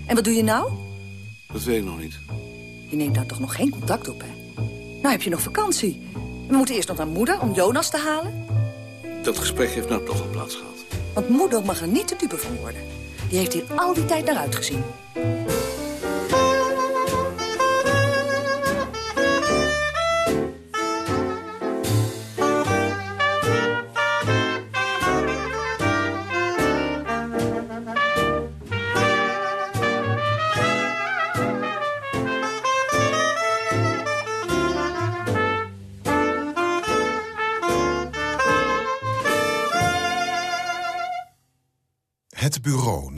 En wat doe je nou? Dat weet ik nog niet. Je neemt daar toch nog geen contact op, hè? Nou heb je nog vakantie. We moeten eerst nog naar moeder om Jonas te halen. Dat gesprek heeft nou toch al plaats gehad. Want moeder mag er niet te dupe van worden. Die heeft hier al die tijd naar uitgezien.